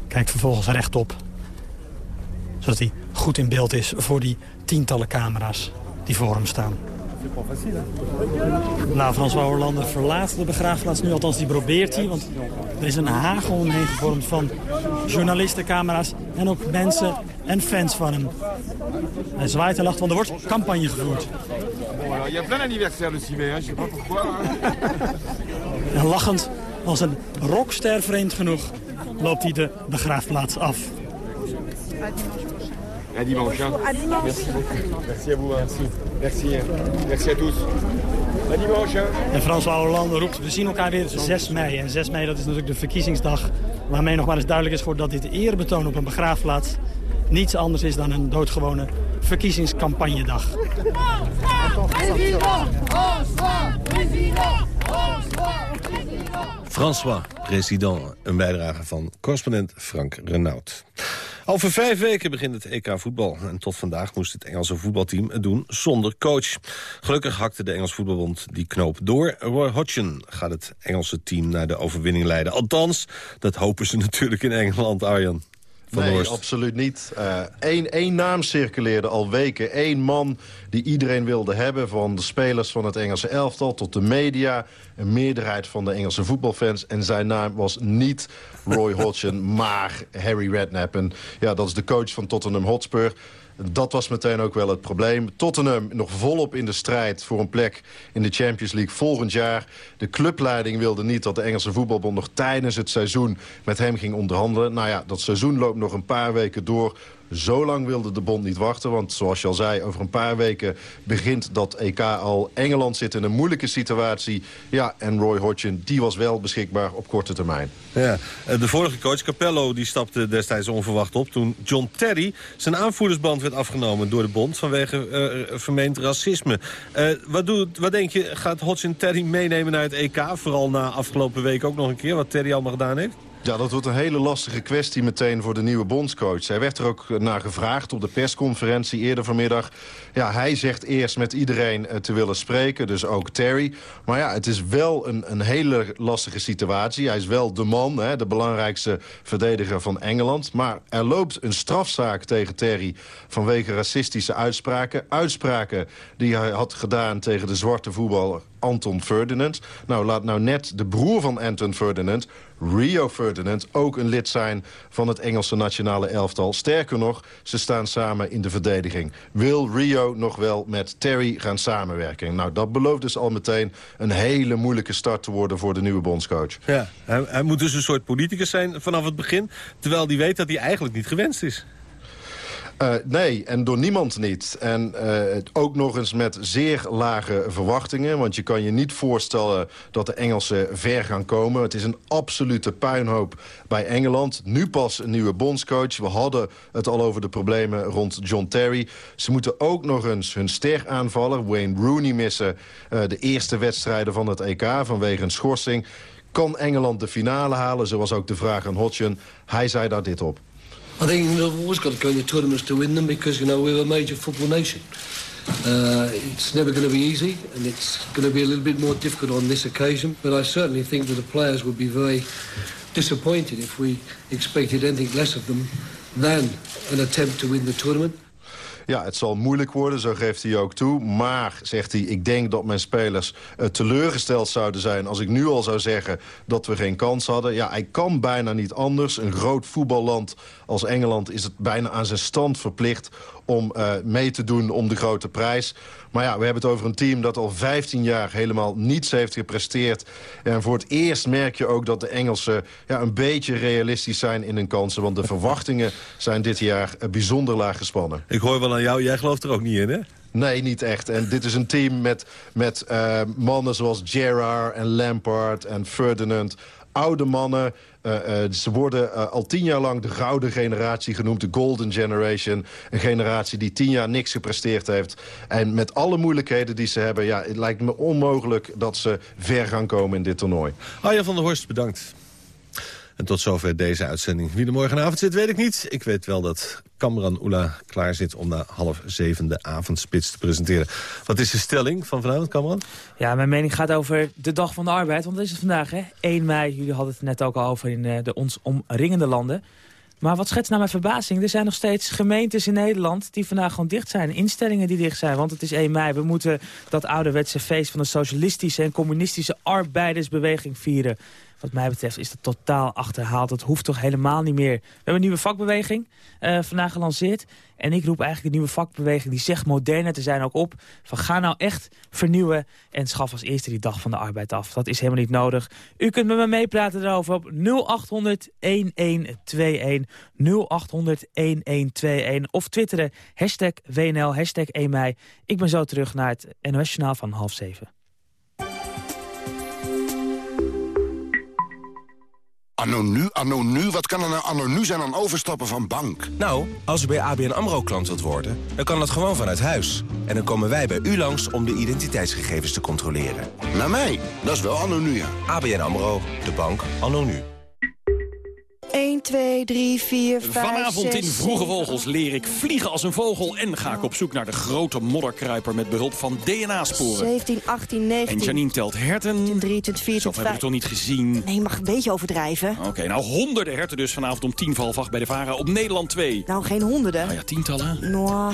Kijkt vervolgens rechtop zodat hij goed in beeld is voor die tientallen camera's die voor hem staan. Nou, François Hollande verlaat de begraafplaats nu, althans die probeert hij. Want er is een hagel omheen gevormd van journalisten, camera's en ook mensen en fans van hem. Hij zwaait en lacht, want er wordt campagne gevoerd. Y a plein d'anniversaires le 6 mai, je pas pourquoi. En lachend, als een rockster vreemd genoeg, loopt hij de begraafplaats af. À dimanche. Hein. À dimanche. Merci beaucoup. Merci à vous. Merci. Merci. Merci à tous. À dimanche. Hein. En François Hollande roept, we zien elkaar weer 6 mei. En 6 mei dat is natuurlijk de verkiezingsdag waarmee nog maar eens duidelijk is voor dat dit eerbetoon op een begraafplaats niets anders is dan een doodgewone verkiezingscampagnedag. François, president. Een bijdrage van correspondent Frank Renaud. Over vijf weken begint het EK voetbal. En tot vandaag moest het Engelse voetbalteam het doen zonder coach. Gelukkig hakte de Engels voetbalbond die knoop door. Roy Hodgson gaat het Engelse team naar de overwinning leiden. Althans, dat hopen ze natuurlijk in Engeland, Arjan. Van nee, absoluut niet. Eén één naam circuleerde al weken. Eén man die iedereen wilde hebben. Van de spelers van het Engelse elftal tot de media. Een meerderheid van de Engelse voetbalfans. En zijn naam was niet Roy Hodgson, maar Harry Redknapp. En ja, dat is de coach van Tottenham Hotspur. Dat was meteen ook wel het probleem. Tottenham nog volop in de strijd voor een plek in de Champions League volgend jaar. De clubleiding wilde niet dat de Engelse voetbalbond nog tijdens het seizoen met hem ging onderhandelen. Nou ja, dat seizoen loopt nog een paar weken door Zo lang wilde de bond niet wachten, want zoals je al zei... over een paar weken begint dat EK al. Engeland zit in een moeilijke situatie. Ja, en Roy Hodgson, die was wel beschikbaar op korte termijn. Ja, eh, de vorige coach, Capello, die stapte destijds onverwacht op... toen John Terry zijn aanvoerdersband werd afgenomen door de bond... vanwege uh, vermeend racisme. Uh, wat, doet, wat denk je, gaat Hodgson Terry meenemen naar het EK? Vooral na afgelopen week ook nog een keer, wat Terry allemaal gedaan heeft? Ja, dat wordt een hele lastige kwestie meteen voor de nieuwe bondscoach. Hij werd er ook naar gevraagd op de persconferentie eerder vanmiddag. Ja, hij zegt eerst met iedereen eh, te willen spreken, dus ook Terry. Maar ja, het is wel een, een hele lastige situatie. Hij is wel de man, hè, de belangrijkste verdediger van Engeland. Maar er loopt een strafzaak tegen Terry vanwege racistische uitspraken. Uitspraken die hij had gedaan tegen de zwarte voetballer Anton Ferdinand. Nou, laat nou net de broer van Anton Ferdinand, Rio Ferdinand... ook een lid zijn van het Engelse nationale elftal. Sterker nog, ze staan samen in de verdediging. Wil Rio nog wel met Terry gaan samenwerken? Nou, dat belooft dus al meteen een hele moeilijke start te worden... voor de nieuwe bondscoach. Ja, hij, hij moet dus een soort politicus zijn vanaf het begin... terwijl hij weet dat hij eigenlijk niet gewenst is. Uh, nee, en door niemand niet. En uh, ook nog eens met zeer lage verwachtingen. Want je kan je niet voorstellen dat de Engelsen ver gaan komen. Het is een absolute puinhoop bij Engeland. Nu pas een nieuwe bondscoach. We hadden het al over de problemen rond John Terry. Ze moeten ook nog eens hun ster aanvaller, Wayne Rooney, missen. Uh, de eerste wedstrijden van het EK vanwege een schorsing. Kan Engeland de finale halen? Zo was ook de vraag aan Hodgson. Hij zei daar dit op. I think we've always got to go into tournaments to win them because, you know, we're a major football nation. Uh, it's never going to be easy and it's going to be a little bit more difficult on this occasion. But I certainly think that the players would be very disappointed if we expected anything less of them than an attempt to win the tournament. Ja, het zal moeilijk worden, zo geeft hij ook toe. Maar, zegt hij, ik denk dat mijn spelers uh, teleurgesteld zouden zijn... als ik nu al zou zeggen dat we geen kans hadden. Ja, hij kan bijna niet anders. Een groot voetballand als Engeland is het bijna aan zijn stand verplicht... om uh, mee te doen om de grote prijs. Maar ja, we hebben het over een team dat al 15 jaar helemaal niets heeft gepresteerd. En voor het eerst merk je ook dat de Engelsen ja, een beetje realistisch zijn in hun kansen. Want de verwachtingen zijn dit jaar bijzonder laag gespannen. Ik hoor wel aan jou, jij gelooft er ook niet in, hè? Nee, niet echt. En dit is een team met, met uh, mannen zoals Gerrard en Lampard en Ferdinand. Oude mannen. Uh, uh, ze worden al tien jaar lang de gouden generatie genoemd. De golden generation. Een generatie die tien jaar niks gepresteerd heeft. En met alle moeilijkheden die ze hebben... Ja, het lijkt me onmogelijk dat ze ver gaan komen in dit toernooi. Arjen van der Horst, bedankt. En tot zover deze uitzending. Wie er morgenavond zit, weet ik niet. Ik weet wel dat Kamran Oela klaar zit om na half zeven de avondspits te presenteren. Wat is de stelling van vanavond, Kamran? Ja, mijn mening gaat over de Dag van de Arbeid. Want dat is het vandaag, hè? 1 mei. Jullie hadden het net ook al over in de ons omringende landen. Maar wat schetst nou mijn verbazing? Er zijn nog steeds gemeentes in Nederland die vandaag gewoon dicht zijn. Instellingen die dicht zijn, want het is 1 mei. We moeten dat ouderwetse feest van de socialistische en communistische arbeidersbeweging vieren. Wat mij betreft is dat totaal achterhaald. Dat hoeft toch helemaal niet meer. We hebben een nieuwe vakbeweging uh, vandaag gelanceerd. En ik roep eigenlijk de nieuwe vakbeweging die zegt moderner te zijn ook op. Van ga nou echt vernieuwen en schaf als eerste die dag van de arbeid af. Dat is helemaal niet nodig. U kunt met me meepraten erover op 0800 1121. 0800 1121. Of twitteren hashtag WNL, hashtag 1 mei. Ik ben zo terug naar het NOS Journaal van half zeven. Anno nu, anno nu, wat kan er nou anno nu zijn aan overstappen van bank? Nou, als u bij ABN AMRO klant wilt worden, dan kan dat gewoon vanuit huis. En dan komen wij bij u langs om de identiteitsgegevens te controleren. Naar mij? Dat is wel anno nu, ja. ABN AMRO, de bank anno nu. 1, 2, 3, 4, 5, Vanavond 6, in Vroege Vogels leer ik vliegen als een vogel... en ga ik op zoek naar de grote modderkruiper met behulp van DNA-sporen. 17, 18, 19... En Janine telt herten. 23, 24, Zo heb ik het toch niet gezien? Nee, je mag een beetje overdrijven. Oké, okay, nou honderden herten dus vanavond om tien voor bij de Vara op Nederland 2. Nou, geen honderden. Nou ja, tientallen. Nou...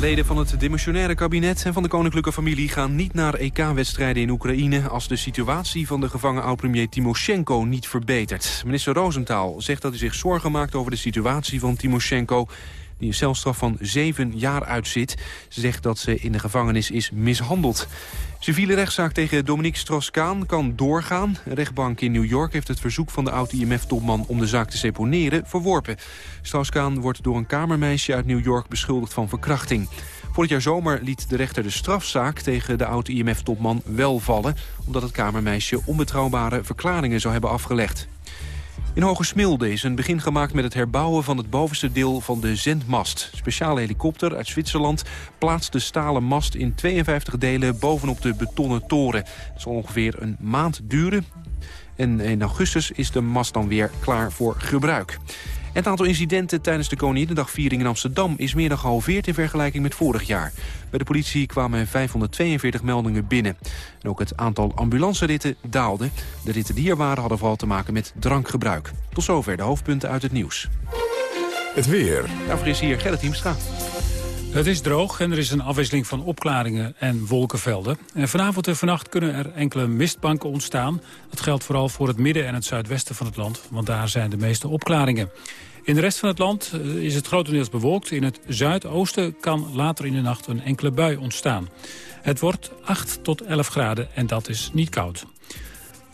Leden van het demissionaire kabinet en van de koninklijke familie... gaan niet naar EK-wedstrijden in Oekraïne... als de situatie van de gevangen oud-premier Timoshenko niet verbetert. Minister Rosenthal zegt dat hij zich zorgen maakt over de situatie van Timoshenko die een celstraf van zeven jaar uitzit. Ze zegt dat ze in de gevangenis is mishandeld. Civiele rechtszaak tegen Dominique Strauss-Kaan kan doorgaan. Een rechtbank in New York heeft het verzoek van de oud-IMF-topman... om de zaak te seponeren verworpen. Strauss-Kaan wordt door een kamermeisje uit New York beschuldigd van verkrachting. Vorig jaar zomer liet de rechter de strafzaak tegen de oud-IMF-topman wel vallen... omdat het kamermeisje onbetrouwbare verklaringen zou hebben afgelegd. In Hoge Smilde is een begin gemaakt met het herbouwen van het bovenste deel van de zendmast. Speciale helikopter uit Zwitserland plaatst de stalen mast in 52 delen bovenop de betonnen toren. Het zal ongeveer een maand duren. En in augustus is de mast dan weer klaar voor gebruik het aantal incidenten tijdens de Koninginnedagviering in Amsterdam... is meer dan gehalveerd in vergelijking met vorig jaar. Bij de politie kwamen 542 meldingen binnen. En ook het aantal ambulanceritten daalde. De ritten die er waren hadden vooral te maken met drankgebruik. Tot zover de hoofdpunten uit het nieuws. Het weer. Daarvoor is hier Gerrit Hiemstra. Het is droog en er is een afwisseling van opklaringen en wolkenvelden. En vanavond en vannacht kunnen er enkele mistbanken ontstaan. Dat geldt vooral voor het midden en het zuidwesten van het land, want daar zijn de meeste opklaringen. In de rest van het land eh, is het grotendeels bewolkt. In het zuidoosten kan later in de nacht een enkele bui ontstaan. Het wordt 8 tot 11 graden en dat is niet koud.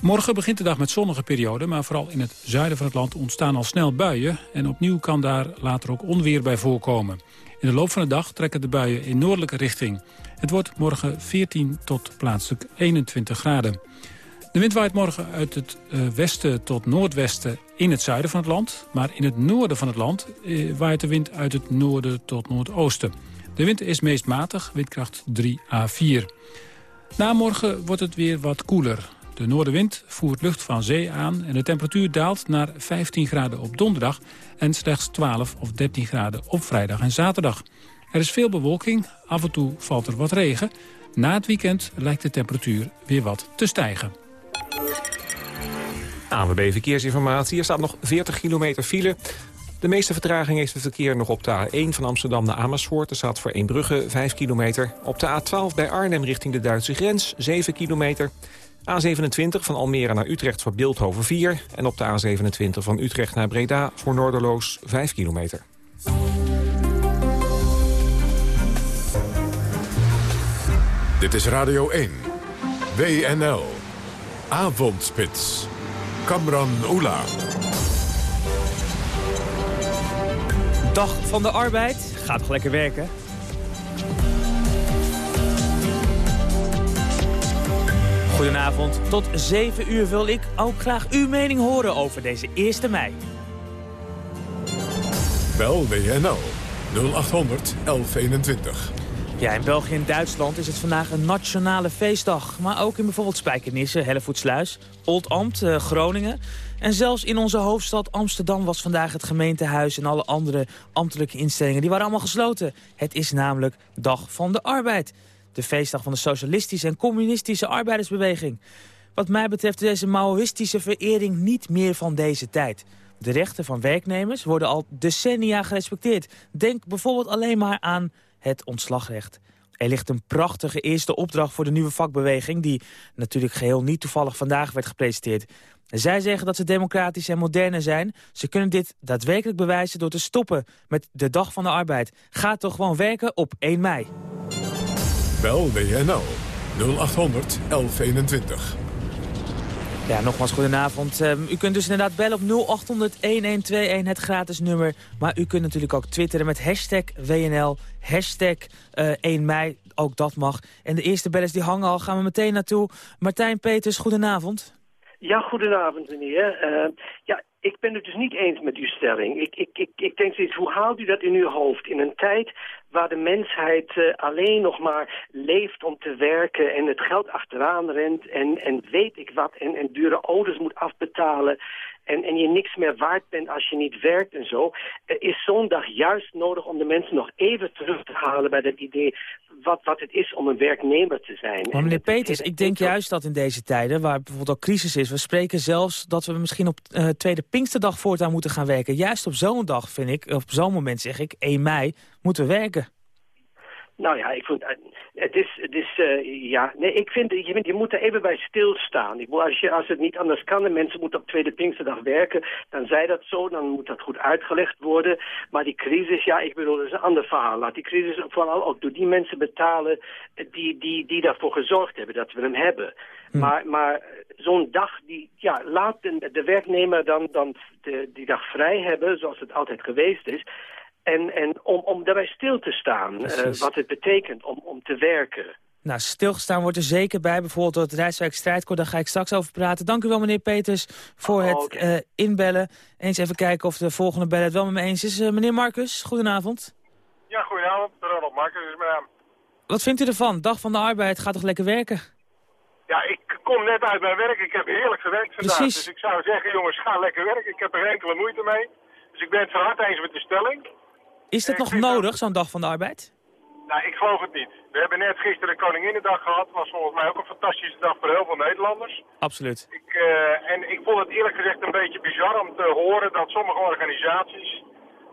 Morgen begint de dag met zonnige perioden, maar vooral in het zuiden van het land ontstaan al snel buien. En opnieuw kan daar later ook onweer bij voorkomen. In de loop van de dag trekken de buien in noordelijke richting. Het wordt morgen 14 tot plaatselijk 21 graden. De wind waait morgen uit het eh, westen tot noordwesten in het zuiden van het land. Maar in het noorden van het land eh, waait de wind uit het noorden tot noordoosten. De wind is meest matig, windkracht 3 à 4. Na morgen wordt het weer wat koeler. De noordenwind voert lucht van zee aan en de temperatuur daalt naar 15 graden op donderdag... en slechts 12 of 13 graden op vrijdag en zaterdag. Er is veel bewolking, af en toe valt er wat regen. Na het weekend lijkt de temperatuur weer wat te stijgen. ANWB Verkeersinformatie. Er staat nog 40 kilometer file. De meeste vertraging heeft het verkeer nog op de A1 van Amsterdam naar Amersfoort. Er staat voor Eembrugge 5 kilometer. Op de A12 bij Arnhem richting de Duitse grens 7 kilometer. A27 van Almere naar Utrecht voor Beeldhoven 4. En op de A27 van Utrecht naar Breda voor Noorderloos 5 kilometer. Dit is Radio 1. WNL. Avondspits. Kamran Oela. Dag van de arbeid. Gaat toch lekker werken? Goedenavond. Tot 7 uur wil ik ook graag uw mening horen over deze 1 mei. Bel WNL 0800 1121. Ja, in België en Duitsland is het vandaag een nationale feestdag. Maar ook in bijvoorbeeld Spijkenisse, Hellevoetsluis, Oldambt, uh, Groningen. En zelfs in onze hoofdstad Amsterdam was vandaag het gemeentehuis... en alle andere ambtelijke instellingen, die waren allemaal gesloten. Het is namelijk Dag van de Arbeid. De feestdag van de socialistische en communistische arbeidersbeweging. Wat mij betreft is deze Maoïstische verering niet meer van deze tijd. De rechten van werknemers worden al decennia gerespecteerd. Denk bijvoorbeeld alleen maar aan het ontslagrecht. Er ligt een prachtige eerste opdracht voor de nieuwe vakbeweging... die natuurlijk geheel niet toevallig vandaag werd gepresenteerd. Zij zeggen dat ze democratisch en moderne zijn. Ze kunnen dit daadwerkelijk bewijzen door te stoppen met de Dag van de Arbeid. Ga toch gewoon werken op 1 mei. Bel WNL 0800 1121. Ja, nogmaals goedenavond. Um, u kunt dus inderdaad bellen op 0800-1121, het gratis nummer. Maar u kunt natuurlijk ook twitteren met hashtag WNL, hashtag uh, eh, 1 mei. Ook dat mag. En de eerste bellers die hangen al, gaan we meteen naartoe. Martijn Peters, goedenavond. Ja, goedenavond meneer. Uh, ja, ik ben het dus niet eens met uw stelling. Ik, ik, ik, ik denk steeds, hoe haalt u dat in uw hoofd? In een tijd waar de mensheid uh, alleen nog maar leeft om te werken... en het geld achteraan rent en, en weet ik wat... en, en dure auto's moet afbetalen... En, en je niks meer waard bent als je niet werkt en zo... is zo'n dag juist nodig om de mensen nog even terug te halen bij dat idee... wat, wat het is om een werknemer te zijn. Maar meneer Peters, ik denk juist dat in deze tijden, waar bijvoorbeeld ook crisis is... we spreken zelfs dat we misschien op uh, tweede Pinksterdag voortaan moeten gaan werken. Juist op zo'n dag, vind ik, op zo'n moment zeg ik, 1 mei, moeten we werken. Nou ja, ik vind, het is, het is uh, ja, nee, ik vind, je, je moet er even bij stilstaan. Ik bedoel, als, je, als het niet anders kan en mensen moeten op Tweede Pinksterdag werken, dan zij dat zo, dan moet dat goed uitgelegd worden. Maar die crisis, ja, ik bedoel, dat is een ander verhaal. Laat die crisis vooral ook door die mensen betalen die, die, die daarvoor gezorgd hebben dat we hem hebben. Hm. Maar, maar zo'n dag, die, ja, laat de, de werknemer dan, dan de, die dag vrij hebben, zoals het altijd geweest is. En, en om, om daarbij stil te staan, uh, wat het betekent om, om te werken. Nou, stilgestaan wordt er zeker bij, bijvoorbeeld door het Rijswijk Strijdkoor. Daar ga ik straks over praten. Dank u wel, meneer Peters, voor oh, het uh, inbellen. Eens even kijken of de volgende bellen het wel met me eens is. Uh, meneer Marcus, goedenavond. Ja, goedenavond. Ronald Marcus is mijn naam. Wat vindt u ervan? Dag van de arbeid, gaat toch lekker werken? Ja, ik kom net uit mijn werk. Ik heb heerlijk gewerkt vandaag. Precies. Dus ik zou zeggen, jongens, ga lekker werken. Ik heb er geen enkele moeite mee. Dus ik ben het van harte eens met de stelling. Is dit nog nodig, zo'n dag van de arbeid? Nou, ik geloof het niet. We hebben net gisteren Koninginnedag gehad. was volgens mij ook een fantastische dag voor heel veel Nederlanders. Absoluut. Ik, uh, en ik vond het eerlijk gezegd een beetje bizar om te horen dat sommige organisaties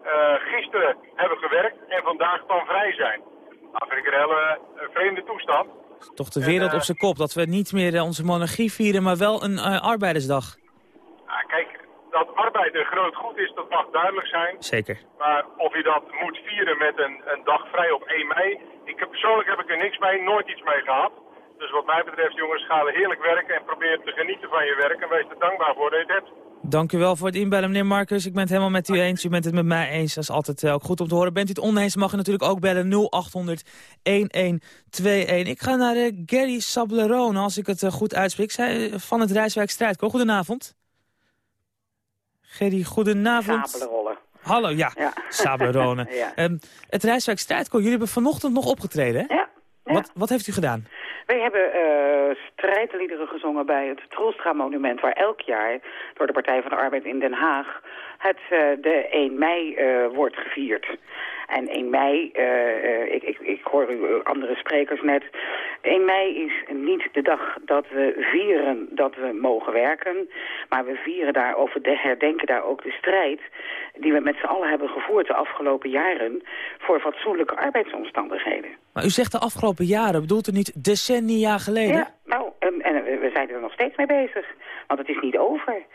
uh, gisteren hebben gewerkt en vandaag dan vrij zijn. Dat vind ik een hele uh, vreemde toestand. Toch de wereld en, op zijn kop, dat we niet meer onze monarchie vieren, maar wel een arbeidersdag. Nou, kijk, dat arbeid een groot goed is, dat mag duidelijk zijn. Zeker. Maar of je dat moet vieren met een, een dag vrij op 1 mei, ik heb, persoonlijk heb ik er niks mee, nooit iets mee gehad. Dus wat mij betreft, jongens, ga heerlijk werken en probeer te genieten van je werk en wees er dankbaar voor dat je het hebt. Dank u wel voor het inbellen, meneer Marcus. Ik ben het helemaal met u eens. U bent het met mij eens. Dat is altijd uh, ook goed om te horen. Bent u het oneens, mag u natuurlijk ook bellen 0800 1121. Ik ga naar uh, Gary Sablerone, als ik het uh, goed uitspreek. Zij van het Rijswijk Strijdkoor. Goedenavond. Gerry, goedenavond. Sabelrollen. Hallo, ja. ja. Sabelrollen. ja. um, het Rijswijk Strijdkoor, jullie hebben vanochtend nog opgetreden, hè? Ja. ja. Wat, wat heeft u gedaan? Wij hebben uh, strijdliederen gezongen bij het Troelstra-monument... waar elk jaar door de Partij van de Arbeid in Den Haag... het uh, de 1 mei uh, wordt gevierd. En 1 mei, uh, ik, ik, ik hoor u andere sprekers net... 1 mei is niet de dag dat we vieren dat we mogen werken... maar we vieren daar over de, herdenken daar ook de strijd... die we met z'n allen hebben gevoerd de afgelopen jaren... voor fatsoenlijke arbeidsomstandigheden. Maar u zegt de afgelopen jaren, bedoelt u niet decennia geleden? Ja, nou, en, en we zijn er nog steeds mee bezig. Want het is niet over.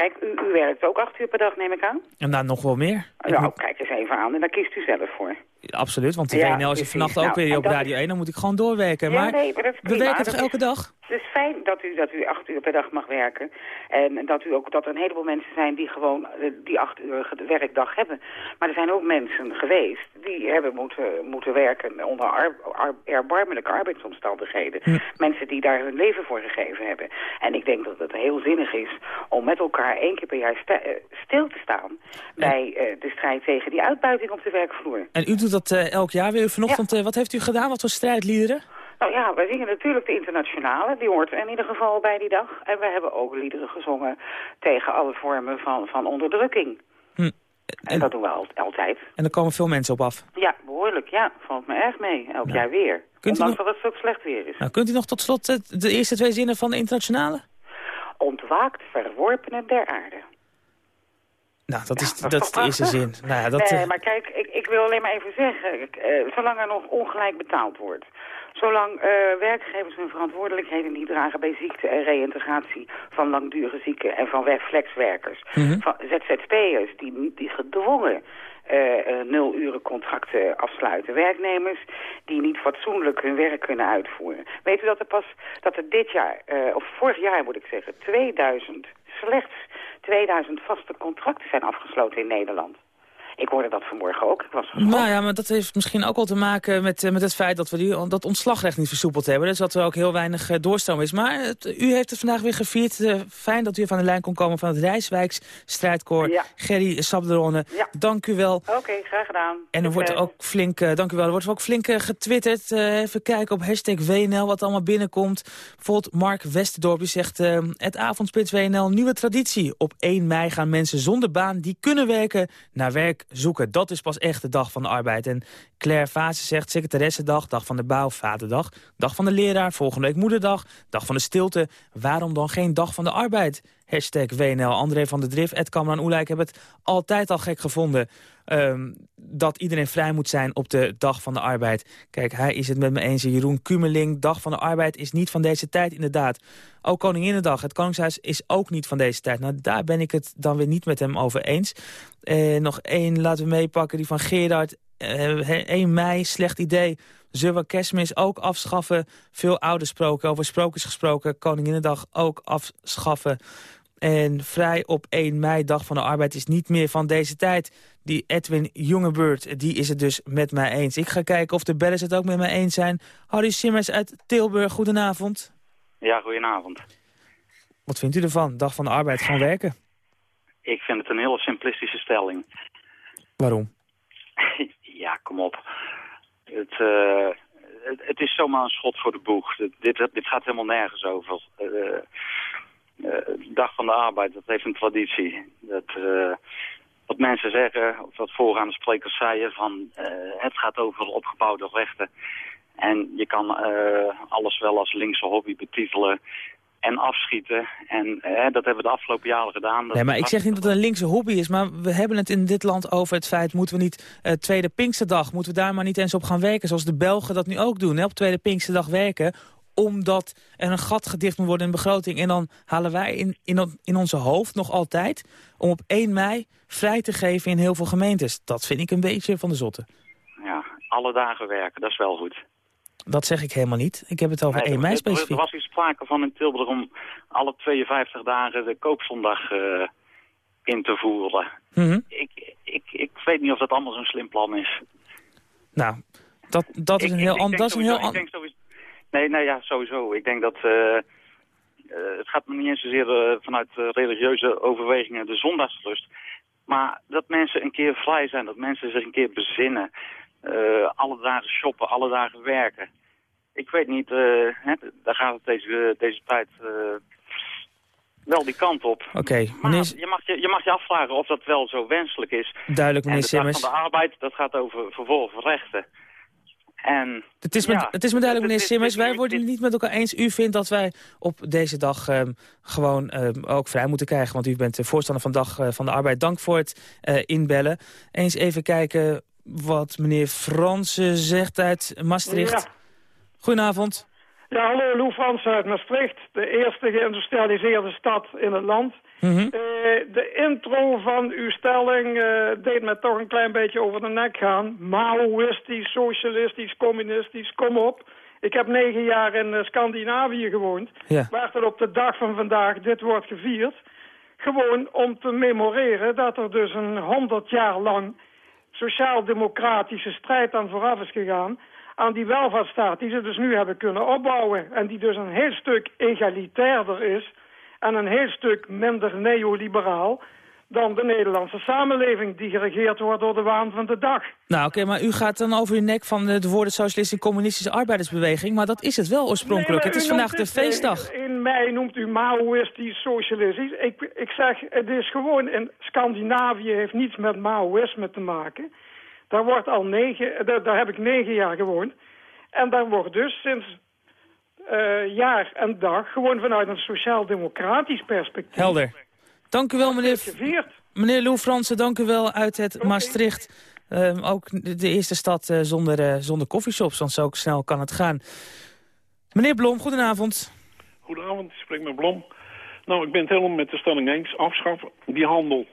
Kijk, u, u werkt ook acht uur per dag, neem ik aan? En daar nog wel meer. Nou, moet... kijk eens even aan en daar kiest u zelf voor. Ja, absoluut, want de ja, is vannacht nou, ook weer op Radio 1. Dan moet ik gewoon doorwerken. Ja, maar, nee, maar dat is we werken toch elke dag? Is fijn dat u, dat u acht uur per dag mag werken. En dat, u ook, dat er een heleboel mensen zijn die gewoon die acht uur werkdag hebben. Maar er zijn ook mensen geweest die hebben moeten, moeten werken onder ar, ar, erbarmelijke arbeidsomstandigheden. Mensen die daar hun leven voor gegeven hebben. En ik denk dat het heel zinnig is om met elkaar één keer per jaar stil te staan... bij uh, de strijd tegen die uitbuiting op de werkvloer. En u doet dat elk jaar weer. Vanochtend, ja. wat heeft u gedaan? Wat voor strijdliederen? Nou ja, wij zingen natuurlijk de internationale. Die hoort in ieder geval bij die dag. En we hebben ook liederen gezongen tegen alle vormen van, van onderdrukking. Hm. En, en, dat doen we al, altijd. En er komen veel mensen op af? Ja, behoorlijk. Ja, valt me erg mee. Elk jaar weer. Kunt Ondanks nog... dat het zo slecht weer is. Nou, kunt u nog tot slot de eerste twee zinnen van de internationale? Ontwaakt verworpenen der aarde. Nou, dat, is, ja, dat, dat is de eerste zin. Nou, ja, dat, nee, maar kijk, ik, ik wil alleen maar even zeggen, ik, uh, zolang er nog ongelijk betaald wordt, zolang uh, werkgevers hun verantwoordelijkheden niet dragen bij ziekte en reïntegratie van langdurige zieken en van flexwerkers, mm -hmm. van ZZP'ers die, die gedwongen uh, nul uren contracten afsluiten. Werknemers die niet fatsoenlijk hun werk kunnen uitvoeren. Weet u dat er pas, dat er dit jaar, uh, of vorig jaar moet ik zeggen, 2000, slechts 2000 vaste contracten zijn afgesloten in Nederland. Ik hoorde dat vanmorgen ook. Ik was nou ja, maar dat heeft misschien ook wel te maken met, met het feit dat we die, dat ontslagrecht niet versoepeld hebben. Dus dat er ook heel weinig uh, doorstroom is. Maar het, u heeft het vandaag weer gevierd. Uh, fijn dat u van de lijn kon komen van het Rijswijks strijdkoor. Ja. Gerry Sabderone, ja. dank u wel. Oké, okay, graag gedaan. En er wordt ook flink, dank u wel, er wordt ook flink getwitterd. even kijken op hashtag WNL wat allemaal binnenkomt. Bijvoorbeeld Mark Westerdorp die zegt... het avondspits WNL, nieuwe traditie. Op 1 mei gaan mensen zonder baan die kunnen werken naar werk zoeken. Dat is pas echt de dag van de arbeid. En Claire Fase zegt secretaressendag, dag van de bouw, vaderdag... dag van de leraar, volgende week moederdag, dag van de stilte. Waarom dan geen dag van de arbeid? Hashtag WNL, André van der Drift, Ed Kamran Oelijk hebben het altijd al gek gevonden... ehm, dat iedereen vrij moet zijn op de dag van de arbeid. Kijk, hij is het met me eens. Jeroen Kumeling, dag van de arbeid is niet van deze tijd inderdaad. Ook Koninginnedag, het Koningshuis is ook niet van deze tijd. Nou, daar ben ik het dan weer niet met hem over eens. Eh, nog één laten we meepakken, die van Gerard. Eh, 1 mei, slecht idee. Zullen we kerstmis ook afschaffen? Veel oude sproken, over sprookjes gesproken. Koninginnedag ook afschaffen. En vrij op 1 mei, dag van de arbeid, is niet meer van deze tijd. Die Edwin Jongebeurt, die is het dus met mij eens. Ik ga kijken of de bellers het ook met mij eens zijn. Harry Simmers uit Tilburg, goedenavond. Ja, goedenavond. Wat vindt u ervan? Dag van de arbeid, gaan werken. Ik vind het een hele simplistische stelling. Waarom? ja, kom op. Het, eh, het, het is zomaar een schot voor de boeg. Dit, dit, gaat helemaal nergens over. Eh, eh, dag van de arbeid, dat heeft een traditie. Dat, wat mensen zeggen, of wat voorgaande sprekers zeiden, van eh, het gaat over opgebouwde rechten. En je kan eh, alles wel als linkse hobby betitelen en afschieten. En eh, dat hebben we de afgelopen jaren gedaan. Nee, maar ik zeg niet dat het een linkse hobby is, maar we hebben het in dit land over het feit... moeten we niet Tweede Pinksterdag, moeten we daar maar niet eens op gaan werken... zoals de Belgen dat nu ook doen, hè, op Tweede Pinksterdag werken omdat er een gat gedicht moet worden in de begroting. En dan halen wij in, in, in onze hoofd nog altijd... om op 1 mei vrij te geven in heel veel gemeentes. Dat vind ik een beetje van de zotte. Ja, alle dagen werken, dat is wel goed. Dat zeg ik helemaal niet. Ik heb het over Nee, 1 mei er- Er specifiek. was hier sprake van in Tilburg om alle 52 dagen de koopzondag eh, in te voeren. Mhm. Ik, ik, ik weet niet of dat allemaal zo'n slim plan is. Nou, dat, dat is een heel Ik an- denk dat is een sowieso- heel ik an- denk sowieso- Nee, nee, ja, sowieso. Ik denk dat... eh, eh, het gaat me niet eens zozeer eh, vanuit religieuze overwegingen de zondagsrust. Maar dat mensen een keer vrij zijn, dat mensen zich een keer bezinnen. alle dagen shoppen, alle dagen werken. Ik weet niet, eh, hè, daar gaat het deze, deze tijd wel die kant op. Oké, meneer, je mag je, je mag je afvragen of dat wel zo wenselijk is. duidelijk En de Simmers. van de arbeid, dat gaat over vervolgrechten. En, Het is, me, ja, het is me duidelijk, meneer dit- Simmers. Wij worden het niet met elkaar eens. U vindt dat wij op deze dag ehm, gewoon ehm, ook vrij moeten krijgen. Want u bent de voorstander van Dag eh, van de Arbeid. Dank voor het eh, inbellen. Eens even kijken wat meneer Fransen zegt uit Maastricht. Ja. Goedenavond. Ja, hallo, Lou Frans uit Maastricht. De eerste geïndustrialiseerde stad in het land. Mhm. Eh, de intro van uw stelling eh, deed me toch een klein beetje over de nek gaan. Maoïstisch, socialistisch, communistisch, kom op. Ik heb negen jaar in eh, Scandinavië gewoond. Ja. Waar er op de dag van vandaag dit wordt gevierd. Gewoon om te memoreren dat er dus een honderd jaar lang sociaal-democratische strijd aan vooraf is gegaan aan die welvaartsstaat die ze dus nu hebben kunnen opbouwen. En die dus een heel stuk egalitairder is en een heel stuk minder neoliberaal dan de Nederlandse samenleving die geregeerd wordt door de waan van de dag. Nou, oké, maar u gaat dan over uw nek van de, de woorden socialistische communistische arbeidersbeweging. Maar dat is het wel oorspronkelijk. Nee, het is vandaag de eh, feestdag. In mei noemt u Maoïstisch, socialistisch. Ik, ik zeg, het is gewoon in Scandinavië heeft niets met Maoïsme te maken. Daar wordt al negen, daar, daar heb ik negen jaar gewoond. En daar wordt dus sinds eh, jaar en dag gewoon vanuit een sociaal-democratisch perspectief Helder. Dank u wel, meneer, meneer Lou Fransen. Dank u wel uit het Maastricht. Ehm, ook de eerste stad eh, zonder, eh, zonder coffeeshops, want zo snel kan het gaan. Meneer Blom, goedenavond. Goedenavond, ik spreek met Blom. Nou, ik ben het helemaal met de stelling eens. Afschaffen die handel.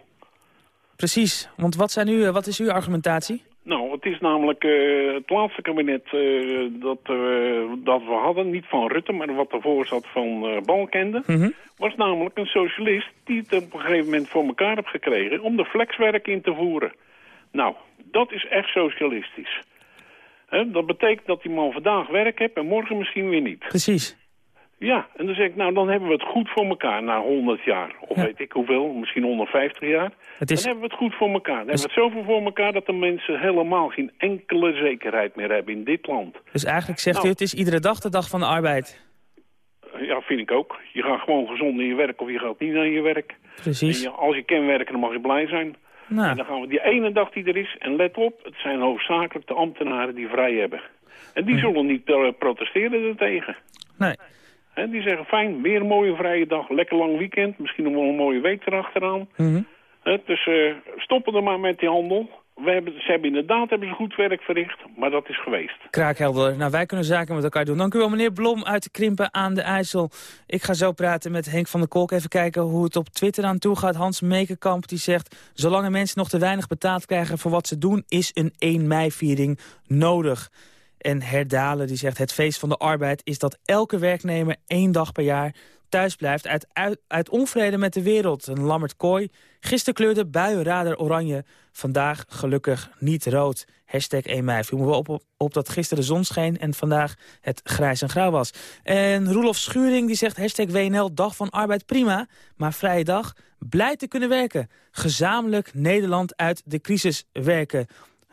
Precies, want wat, zijn u, wat is uw argumentatie? Nou, het is namelijk eh, het laatste kabinet eh, dat, eh, dat we hadden, niet van Rutte, maar wat ervoor zat van Balkende, Mhm. was namelijk een socialist die het op een gegeven moment voor elkaar heeft gekregen om de flexwerk in te voeren. Nou, dat is echt socialistisch. Dat betekent dat die man vandaag werk heeft en morgen misschien weer niet. Precies. Ja, en dan zeg ik, nou, dan hebben we het goed voor elkaar na 100 jaar. Of weet ik hoeveel, misschien 150 jaar. Het is- Dan hebben we het goed voor elkaar. Dan hebben we het zoveel voor elkaar dat de mensen helemaal geen enkele zekerheid meer hebben in dit land. Dus eigenlijk zegt Nou. u, het is iedere dag de dag van de arbeid. Ja, vind ik ook. Je gaat gewoon gezond in je werk of je gaat niet naar je werk. Precies. En je- als je kan werken, dan mag je blij zijn. En dan gaan we die ene dag die er is, en let op, het zijn hoofdzakelijk de ambtenaren die vrij hebben. En die zullen niet eh, protesteren ertegen. Nee. Die zeggen, fijn, weer een mooie vrije dag, lekker lang weekend, misschien nog wel een mooie week erachteraan. Mhm. Dus eh, stoppen er maar met die handel. We hebben, ze hebben inderdaad hebben ze goed werk verricht, maar dat is geweest. Kraakhelder. Nou, wij kunnen zaken met elkaar doen. Dank u wel, meneer Blom uit de Krimpen aan de IJssel. Ik ga zo praten met Henk van der Kolk. Even kijken hoe het op Twitter aan toe gaat. Hans Mekenkamp die zegt... zolang mensen nog te weinig betaald krijgen voor wat ze doen... is een 1 mei-viering nodig. En Herdalen die zegt... het feest van de arbeid is dat elke werknemer één dag per jaar thuis blijft uit, uit, onvrede met de wereld. Een Lammert Kooi. Gisteren kleurde buienradar oranje. Vandaag gelukkig niet rood. Hashtag 1 mei. Viel me op, op, op dat gisteren de zon scheen en vandaag het grijs en grauw was. En Roelof Schuring die zegt hashtag WNL dag van arbeid prima. Maar vrije dag blij te kunnen werken. Gezamenlijk Nederland uit de crisis werken.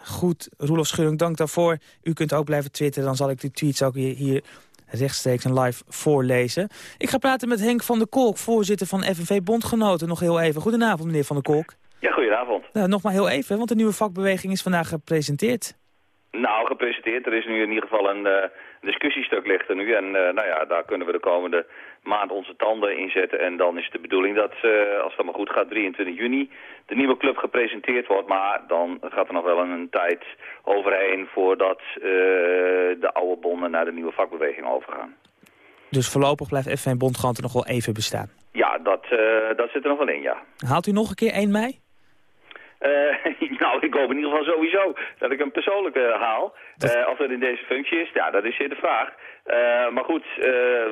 Goed, Roelof Schuring, dank daarvoor. U kunt ook blijven twitteren, dan zal ik die tweets ook hier, hier rechtstreeks en live voorlezen. Ik ga praten met Henk van der Kolk, voorzitter van FNV Bondgenoten. Nog heel even. Goedenavond, meneer van der Kolk. Ja, goedenavond. Nou, nog maar heel even, want de nieuwe vakbeweging is vandaag gepresenteerd. Nou, gepresenteerd. Er is nu in ieder geval een uh, discussiestuk ligt er nu. En uh, nou ja, daar kunnen we de komende maand onze tanden in zetten. En dan is de bedoeling dat, uh, als dat maar goed gaat, 23 juni de nieuwe club gepresenteerd wordt. Maar dan gaat er nog wel een tijd overheen voordat de oude bonden naar de nieuwe vakbeweging overgaan. Dus voorlopig blijft FN Bondgenoten nog wel even bestaan? Ja, dat, dat zit er nog wel in, ja. Haalt u nog een keer 1 mei? Uh, nou, ik hoop in ieder geval sowieso dat ik hem persoonlijk uh, haal. Uh, of dat in deze functie is, ja, dat is zeer de vraag. Maar goed,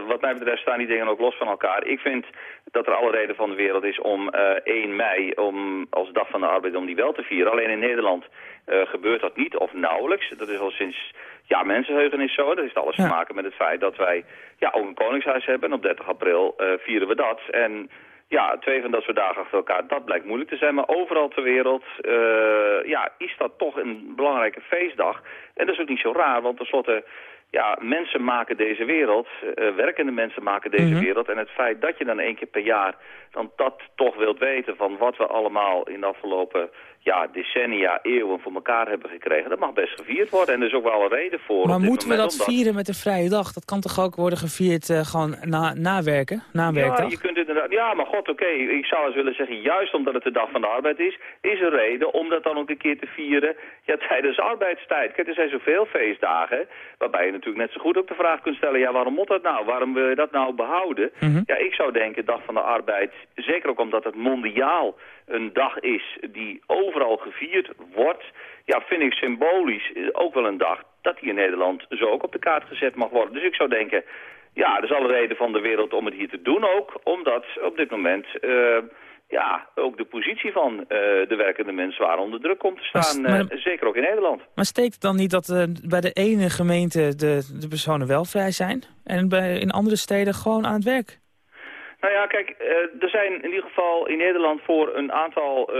wat mij betreft staan die dingen ook los van elkaar. Ik vind dat er alle reden van de wereld is om 1 mei, om, als dag van de arbeid, om die wel te vieren. Alleen in Nederland gebeurt dat niet, of nauwelijks. Dat is al sinds, ja, mensenheugen is zo. Dat heeft alles ja. te maken met het feit dat wij ja, ook een koningshuis hebben. En op 30 april vieren we dat. En ja, twee van dat soort dagen achter elkaar, dat blijkt moeilijk te zijn. Maar overal ter wereld uh, ja, is dat toch een belangrijke feestdag. En dat is ook niet zo raar, want tenslotte... Ja, mensen maken deze wereld, uh, werkende mensen maken deze Mhm. mm -hmm. wereld. En het feit dat je dan één keer per jaar dan dat toch wilt weten... van wat we allemaal in de afgelopen ja, decennia, eeuwen voor elkaar hebben gekregen... dat mag best gevierd worden. En er is ook wel een reden voor. Maar moeten we dat omdat- vieren met een vrije dag? Dat kan toch ook worden gevierd uh, gewoon na, nawerken? Na een Ja, je kunt inderdaad, ja, maar god, oké. Ik zou eens willen zeggen, juist omdat het de dag van de arbeid is, is er reden om dat dan ook een keer te vieren ja, tijdens arbeidstijd. Kijk, er zijn zoveel feestdagen, waarbij je natuurlijk net zo goed ook de vraag kunt stellen, ja, waarom moet dat nou? Waarom wil je dat nou behouden? Mhm. Ja, ik zou denken, dag van de arbeid, zeker ook omdat het mondiaal een dag is die overal gevierd wordt, ja, vind ik symbolisch eh, ook wel een dag dat die in Nederland zo ook op de kaart gezet mag worden. Dus ik zou denken, ja, er is alle reden van de wereld om het hier te doen ook, omdat op dit moment eh, ja, ook de positie van eh, de werkende mens zwaar onder druk komt te staan, Maar- eh, zeker ook in Nederland. Maar steekt het dan niet dat eh, bij de ene gemeente de, de personen wel vrij zijn... en bij, in andere steden gewoon aan het werk? Nou ja, kijk, er zijn in ieder geval in Nederland voor een aantal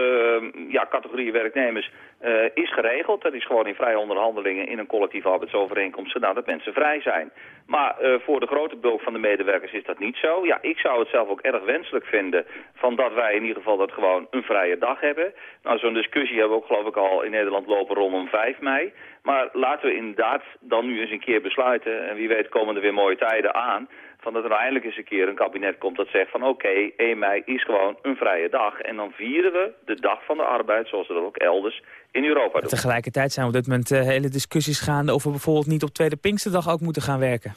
ja, categorieën werknemers eh, is geregeld. Dat is gewoon in vrije onderhandelingen in een collectieve arbeidsovereenkomst gedaan dat mensen vrij zijn. Maar eh, voor de grote bulk van de medewerkers is dat niet zo. Ja, ik zou het zelf ook erg wenselijk vinden van dat wij in ieder geval dat gewoon een vrije dag hebben. Nou, zo'n discussie hebben we ook geloof ik al in Nederland lopen rondom 5 mei. Maar laten we inderdaad dan nu eens een keer besluiten, en wie weet komen er weer mooie tijden aan, van dat er nou eindelijk eens een keer een kabinet komt dat zegt van oké, 1 mei is gewoon een vrije dag. En dan vieren we de dag van de arbeid zoals we dat ook elders in Europa doen. Tegelijkertijd zijn op dit moment eh, hele discussies gaande... of we bijvoorbeeld niet op Tweede Pinksterdag ook moeten gaan werken.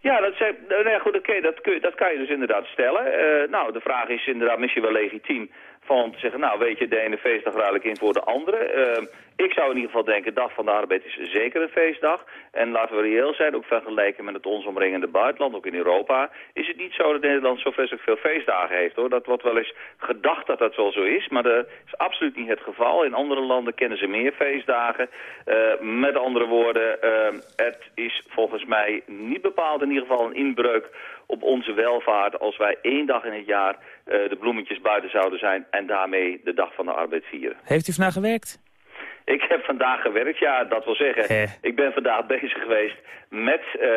Ja, dat, zijn, nou ja, goed, oké, dat, kun, dat kan je dus inderdaad stellen. Eh, nou, de vraag is inderdaad misschien wel legitiem van te zeggen, nou weet je, de ene feestdag ruil ik in voor de andere. Eh, ik zou in ieder geval denken, dag van de arbeid is zeker een feestdag. En laten we reëel zijn, ook vergeleken met het ons omringende buitenland, ook in Europa, is het niet zo dat Nederland zo vreselijk veel feestdagen heeft. hoor. Dat wordt wel eens gedacht dat dat wel zo is, maar dat is absoluut niet het geval. In andere landen kennen ze meer feestdagen. Eh, met andere woorden, eh, het is volgens mij niet bepaald in ieder geval een inbreuk op onze welvaart als wij één dag in het jaar eh, de bloemetjes buiten zouden zijn en daarmee de dag van de arbeid vieren. Heeft u vandaag gewerkt? Ik heb vandaag gewerkt, ja, dat wil zeggen. Ik ben vandaag bezig geweest met, eh,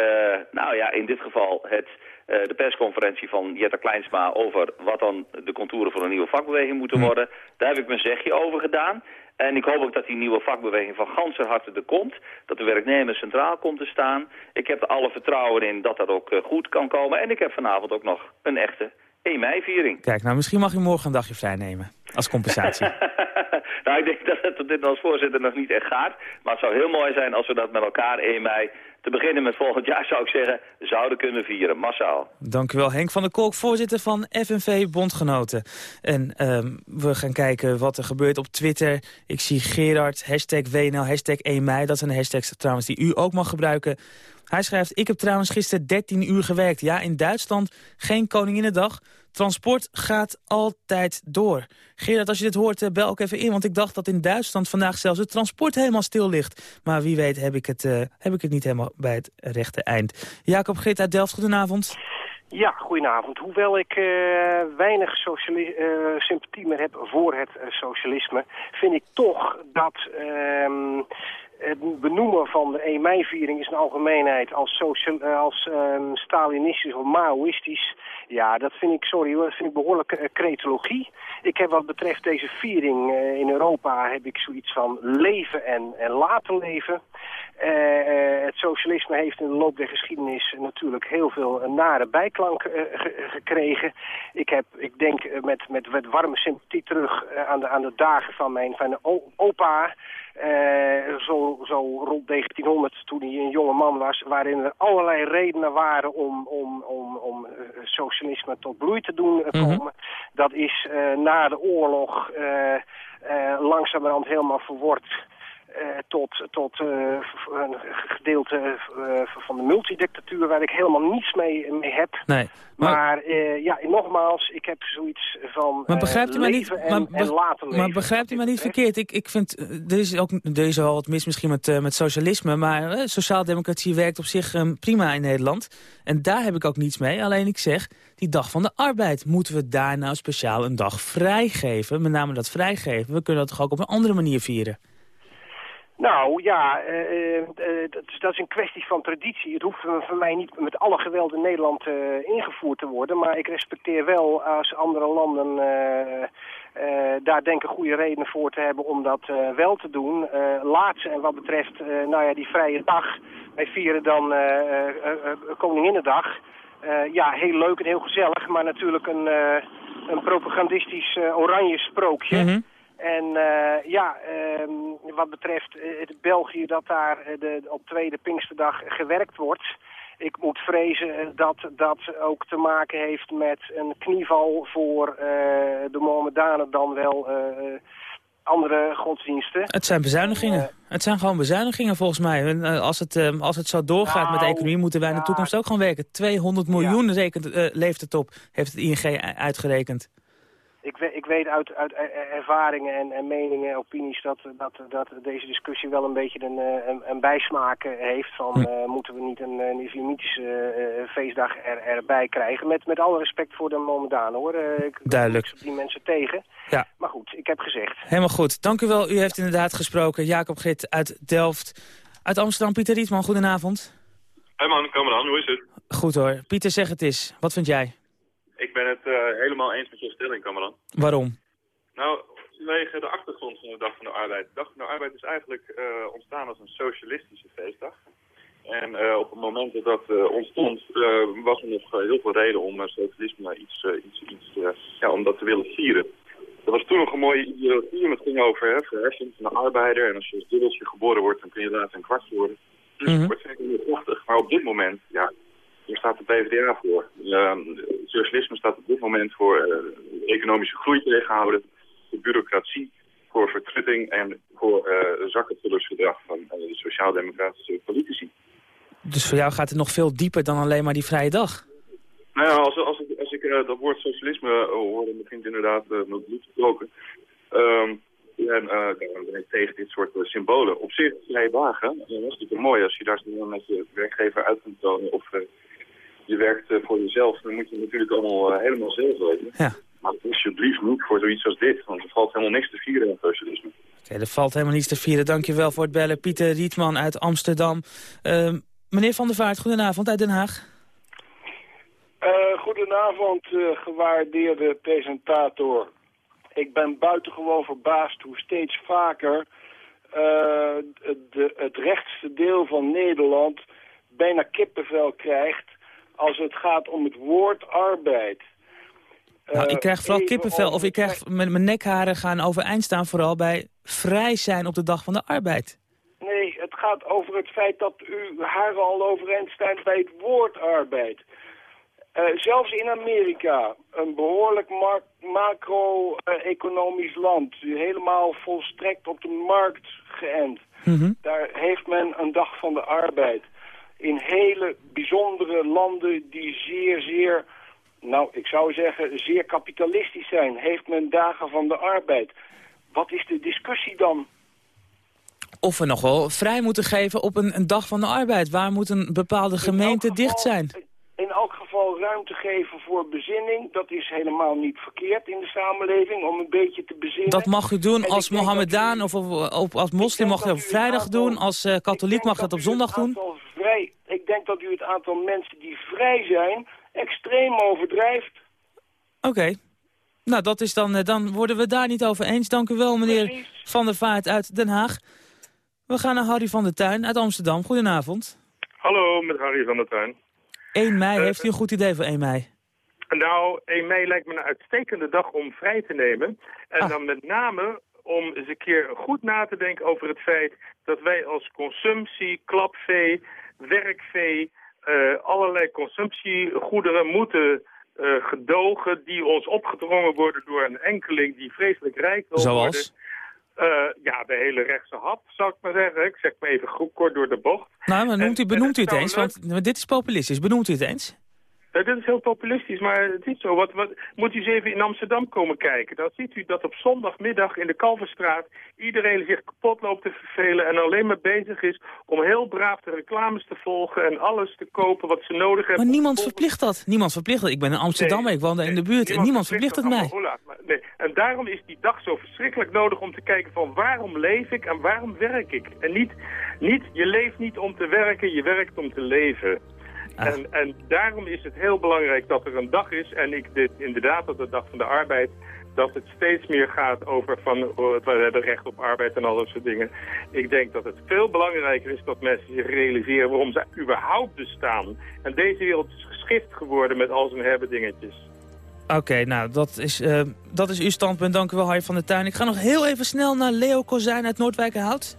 nou ja, in dit geval het eh, de persconferentie van Jetta Kleinsma over wat dan de contouren van een nieuwe vakbeweging moeten worden. Daar heb ik mijn zegje over gedaan. En ik hoop ook dat die nieuwe vakbeweging van ganser harte er komt. Dat de werknemer centraal komt te staan. Ik heb er alle vertrouwen in dat dat ook eh, goed kan komen. En ik heb vanavond ook nog een echte 1 mei-viering. Kijk, nou misschien mag je morgen een dagje vrij nemen. Als compensatie. nou, ik denk dat het op dit als voorzitter nog niet echt gaat. Maar het zou heel mooi zijn als we dat met elkaar 1 mei... te beginnen met volgend jaar, zou ik zeggen, zouden kunnen vieren. Massaal. Dank u wel, Henk van der Kolk, voorzitter van FNV Bondgenoten. En ehm, we gaan kijken wat er gebeurt op Twitter. Ik zie Gerard, hashtag WNL, hashtag 1 mei. Dat zijn de hashtags trouwens die u ook mag gebruiken. Hij schrijft, ik heb trouwens gisteren 13 uur gewerkt. Ja, in Duitsland geen Koninginnedag. Transport gaat altijd door. Gerard, als je dit hoort, eh, bel ook even in. Want ik dacht dat in Duitsland vandaag zelfs het transport helemaal stil ligt. Maar wie weet heb ik het, uh, heb ik het niet helemaal bij het rechte eind. Jacob Grit uit Delft, goedenavond. Ja, goedenavond. Hoewel ik uh, weinig sympathie meer heb voor het socialisme... vind ik toch dat ehm, het benoemen van de 1 mei-viering is een algemeenheid als, social, als um, Stalinistisch of Maoïstisch. Ja, dat vind ik, sorry dat vind ik behoorlijke uh, cretologie. Ik heb wat betreft deze viering uh, in Europa heb ik zoiets van leven en, en laten leven. Uh, het socialisme heeft in de loop der geschiedenis natuurlijk heel veel nare bijklank ge gekregen. Ik, heb, ik denk met, met, met warme sympathie terug aan, de, aan de dagen van mijn, van de opa... Uh, zo, zo rond 1900, toen hij een jonge man was, waarin er allerlei redenen waren om, om, om, om socialisme tot bloei te doen uh, komen. Mm -hmm. Dat is na de oorlog langzamerhand helemaal verword. Uh, tot, tot uh, een gedeelte uh, van de multidictatuur waar ik helemaal niets mee, mee heb. Nee, maar maar ja, nogmaals, ik heb zoiets van maar begrijpt u maar niet, en, maar, en laten leven. Maar begrijpt u maar niet verkeerd. Ik, ik vind, er is, ook, er is wel wat mis misschien met, met socialisme, maar sociaaldemocratie werkt op zich prima in Nederland. En daar heb ik ook niets mee. Alleen ik zeg, die dag van de arbeid, moeten we daar nou speciaal een dag vrijgeven? Met name dat vrijgeven, we kunnen dat toch ook op een andere manier vieren? Nou ja, uh, dat, is, dat, is, een kwestie van traditie. Het hoeft voor mij niet met alle geweld in Nederland ingevoerd te worden. Maar ik respecteer wel als andere landen daar denken goede redenen voor te hebben om dat wel te doen. laatste en wat betreft nou ja, die vrije dag. Wij vieren dan Koninginnedag. ja, heel leuk en heel gezellig. Maar natuurlijk een, een propagandistisch oranje sprookje. Mhm. En uh, ja, um, wat betreft uh, België dat daar uh, de, op tweede Pinksterdag gewerkt wordt... Ik moet vrezen dat dat ook te maken heeft met een knieval voor de Mohammedanen dan wel andere godsdiensten. Het zijn bezuinigingen. het zijn gewoon bezuinigingen volgens mij. En, als, het, als het zo doorgaat nou, met de economie moeten wij in de toekomst ook gaan werken. 200 miljoen ja. rekent, leeft het op, heeft het ING uitgerekend. Ik, we, ik weet uit, uit ervaringen en, en meningen en opinies dat, dat, dat deze discussie wel een beetje een, een, een bijsmaak heeft van hm. uh, moeten we niet een, een islamitische uh, feestdag er, erbij krijgen. Met, met alle respect voor de Mohammedanen hoor. Ik Duidelijk. Ik die mensen tegen. Ja. Maar goed, ik heb gezegd. Helemaal goed. Dank u wel. U heeft inderdaad gesproken. Jacob Git uit Delft. Uit Amsterdam, Pieter Rietman. Goedenavond. Hey man, kom maar aan. Hoe is het? Goed hoor. Pieter, zeg het eens. Wat vind jij? Ik ben het uh, helemaal eens met je stelling, Cameron. Waarom? Nou, vanwege de achtergrond van de Dag van de Arbeid. De Dag van de Arbeid is eigenlijk uh, ontstaan als een socialistische feestdag. En uh, op het moment dat dat ontstond, was er nog heel veel reden om socialisme iets, iets, iets ja, om dat te willen vieren. Er was toen nog een mooie ideologie, het ging over hè, verhersing van de arbeider. En als je als dubbeltje geboren wordt, dan kun je later een kwart worden. Dus Mhm. dat wordt vind ik heel prachtig. Maar op dit moment, ja, hier staat de PvdA voor. Uh, socialisme staat op dit moment voor uh, economische groei tegenhouden, de bureaucratie, voor vertrutting en voor uh, zakkenvullersgedrag van de sociaal-democratische politici. Dus voor jou gaat het nog veel dieper dan alleen maar die vrije dag? Nou ja, als, als, ik, als ik dat woord socialisme hoor, dan begint inderdaad met bloed te koken. Um, en ben ik tegen dit soort symbolen. Op zich, vrije dagen, dat is natuurlijk mooi als je daar met je werkgever uit kunt tonen of je werkt uh, voor jezelf, dan moet je natuurlijk allemaal uh, helemaal zelf weten. Ja. Maar alsjeblieft niet voor zoiets als dit, want er valt helemaal niks te vieren in het socialisme. Oké, okay, er valt helemaal niets te vieren. Dankjewel voor het bellen. Pieter Rietman uit Amsterdam. Uh, meneer Van der Vaart, goedenavond uit Den Haag. Uh, goedenavond, eh, gewaardeerde presentator. Ik ben buitengewoon verbaasd hoe steeds vaker eh, de, het rechtste deel van Nederland bijna kippenvel krijgt als het gaat om het woord arbeid. Nou, Eh, ik krijg vooral kippenvel of ik krijg mijn mijn nekharen gaan overeind staan vooral bij vrij zijn op de dag van de arbeid. Nee, het gaat over het feit dat uw haren al overeind staan bij het woord arbeid. Eh, zelfs in Amerika, een behoorlijk macro-economisch land, helemaal volstrekt op de markt geënt. Daar heeft men een dag van de arbeid. In hele bijzondere landen die zeer, zeer, nou ik zou zeggen, zeer kapitalistisch zijn, heeft men dagen van de arbeid. Wat is de discussie dan? Of we nog wel vrij moeten geven op een, een dag van de arbeid. Waar moet een bepaalde gemeente dicht zijn? in elk geval ruimte geven voor bezinning. Dat is helemaal niet verkeerd in de samenleving om een beetje te bezinnen. Dat mag u doen En als Mohammedaan of, als moslim mag je op vrijdag doen. Als eh, katholiek mag het op zondag doen. Vrij, ik denk dat u het aantal mensen die vrij zijn extreem overdrijft. Oké. Nou, dat is dan, eh, dan worden we daar niet over eens. Dank u wel, meneer Van der Vaart uit Den Haag. We gaan naar Harry van der Tuin uit Amsterdam. Goedenavond. Hallo, met Harry van der Tuin. 1 mei, Eh, heeft u een goed idee voor 1 mei? Nou, 1 mei lijkt me een uitstekende dag om vrij te nemen. En dan met name om eens een keer goed na te denken over het feit dat wij als consumptie, klapvee, werkvee, eh, allerlei consumptiegoederen moeten eh, gedogen die ons opgedrongen worden door een enkeling die vreselijk rijk wil worden. Zoals? Eh, ja, de hele rechtse hap, zou ik maar zeggen. Ik zeg maar even goed kort door de bocht. Nou, maar noemt u, En- benoemt u het eens, leuk- want dit is populistisch. Benoemt u het eens? Eh, dit is heel populistisch, maar het is zo. Wat, wat, moet u eens even in Amsterdam komen kijken. Dan ziet u dat op zondagmiddag in de Kalverstraat iedereen zich kapot loopt te vervelen en alleen maar bezig is om heel braaf de reclames te volgen en alles te kopen wat ze nodig hebben. Maar niemand verplicht dat. Niemand verplicht dat. Ik ben een Amsterdammer, ik woon daar in de buurt en niemand verplicht het mij. allemaal, hola. Maar nee. En daarom is die dag zo verschrikkelijk nodig om te kijken van waarom leef ik en waarom werk ik. En niet, niet je leeft niet om te werken, je werkt om te leven. Ah. En, en daarom is het heel belangrijk dat er een dag is. En ik dit inderdaad dat de dag van de arbeid dat het steeds meer gaat over van oh, we hebben recht op arbeid en al dat soort dingen. Ik denk dat het veel belangrijker is dat mensen zich realiseren waarom ze überhaupt bestaan. En deze wereld is geschift geworden met al zijn hebbedingetjes. Oké, nou, dat is, eh, dat is uw standpunt. Dank u wel, Harry van der Tuin. Ik ga nog heel even snel naar Leo Kozijn uit Noordwijkerhout.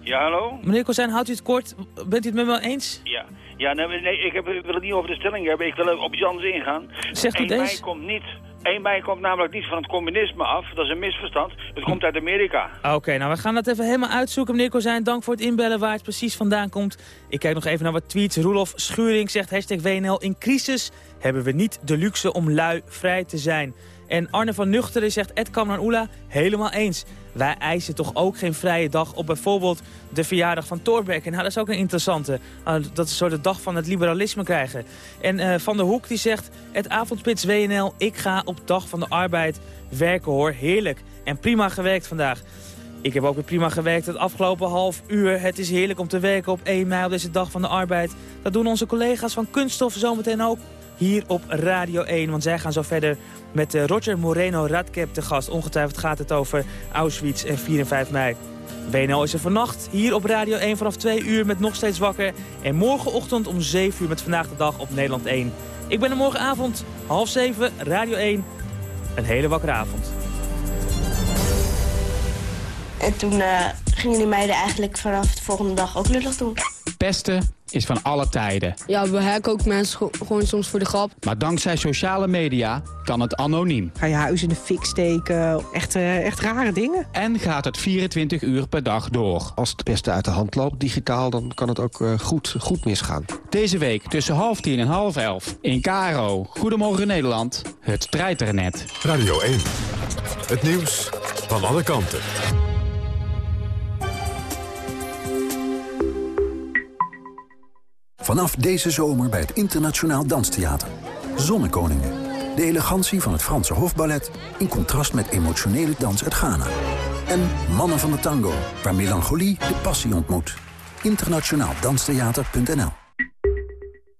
Ja, hallo? Meneer Kozijn, houdt u het kort? Bent u het met me eens? Ja, ja nee, nee ik, heb, ik wil het niet over de stelling hebben. Ik wil op iets anders ingaan. Zegt u 1 het mei komt niet... 1 mei komt namelijk niet van het communisme af. Dat is een misverstand. Het komt uit Amerika. Oké, nou we gaan dat even helemaal uitzoeken. Meneer Kozijn, dank voor het inbellen waar het precies vandaan komt. Ik kijk nog even naar wat tweets. Roelof Schuring zegt hashtag WNL. In crisis hebben we niet de luxe om lui vrij te zijn. En Arne van Nuchteren zegt Ed Kamran Oela, helemaal eens. Wij eisen toch ook geen vrije dag op bijvoorbeeld de verjaardag van Thorbecke. Nou, dat is ook een interessante. Uh, dat ze zo de dag van het liberalisme krijgen. En uh, Van der Hoek die zegt, het avondspits WNL, ik ga op dag van de arbeid werken hoor. Heerlijk. En prima gewerkt vandaag. Ik heb ook weer prima gewerkt het afgelopen half uur. Het is heerlijk om te werken op 1 mei op deze dag van de arbeid. Dat doen onze collega's van Kunststof zometeen ook hier op Radio 1. Want zij gaan zo verder met uh, Roger Moreno Radkep te gast. Ongetwijfeld gaat het over Auschwitz en 4 en 5 mei. WNL is er vannacht hier op Radio 1 vanaf 2 uur met Nog Steeds Wakker. En morgenochtend om 7 uur met Vandaag de Dag op Nederland 1. Ik ben er morgenavond, half 7, Radio 1. Een hele wakkere avond. En toen uh, gingen die meiden eigenlijk vanaf de volgende dag ook lullig doen. Pesten is van alle tijden. Ja, we hacken ook mensen gewoon soms voor de grap. Maar dankzij sociale media kan het anoniem. Ga je huis in de fik steken. Echt, uh, echt rare dingen. En gaat het 24 uur per dag door. Als het pesten uit de hand loopt digitaal, dan kan het ook uh, goed, goed misgaan. Deze week tussen half tien en half elf in Karo. Goedemorgen Nederland. Het treiternet. Radio 1. Het nieuws van alle kanten. Vanaf deze zomer bij het Internationaal Danstheater. Zonnekoningen. De elegantie van het Franse hofballet in contrast met emotionele dans uit Ghana. En Mannen van de Tango, waar melancholie de passie ontmoet. Internationaaldanstheater.nl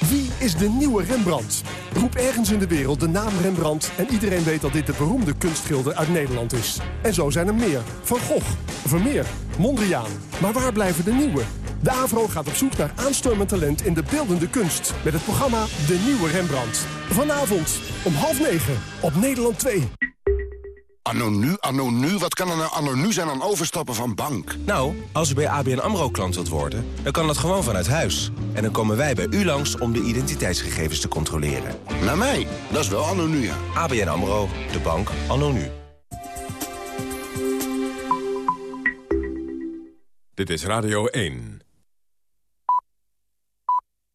Wie is de nieuwe Rembrandt? Roep ergens in de wereld de naam Rembrandt... en iedereen weet dat dit de beroemde kunstschilder uit Nederland is. En zo zijn er meer. Van Gogh, Vermeer, Mondriaan. Maar waar blijven de nieuwe? De AVRO gaat op zoek naar aanstormend talent in de beeldende kunst... met het programma De Nieuwe Rembrandt. Vanavond om half negen op Nederland 2. Anno nu, anno nu, wat kan er nou anno nu zijn aan overstappen van bank? Nou, als u bij ABN AMRO klant wilt worden, dan kan dat gewoon vanuit huis. En dan komen wij bij u langs om de identiteitsgegevens te controleren. Naar mij? Dat is wel anno nu, ja. ABN AMRO, de bank anno nu. Dit is Radio 1.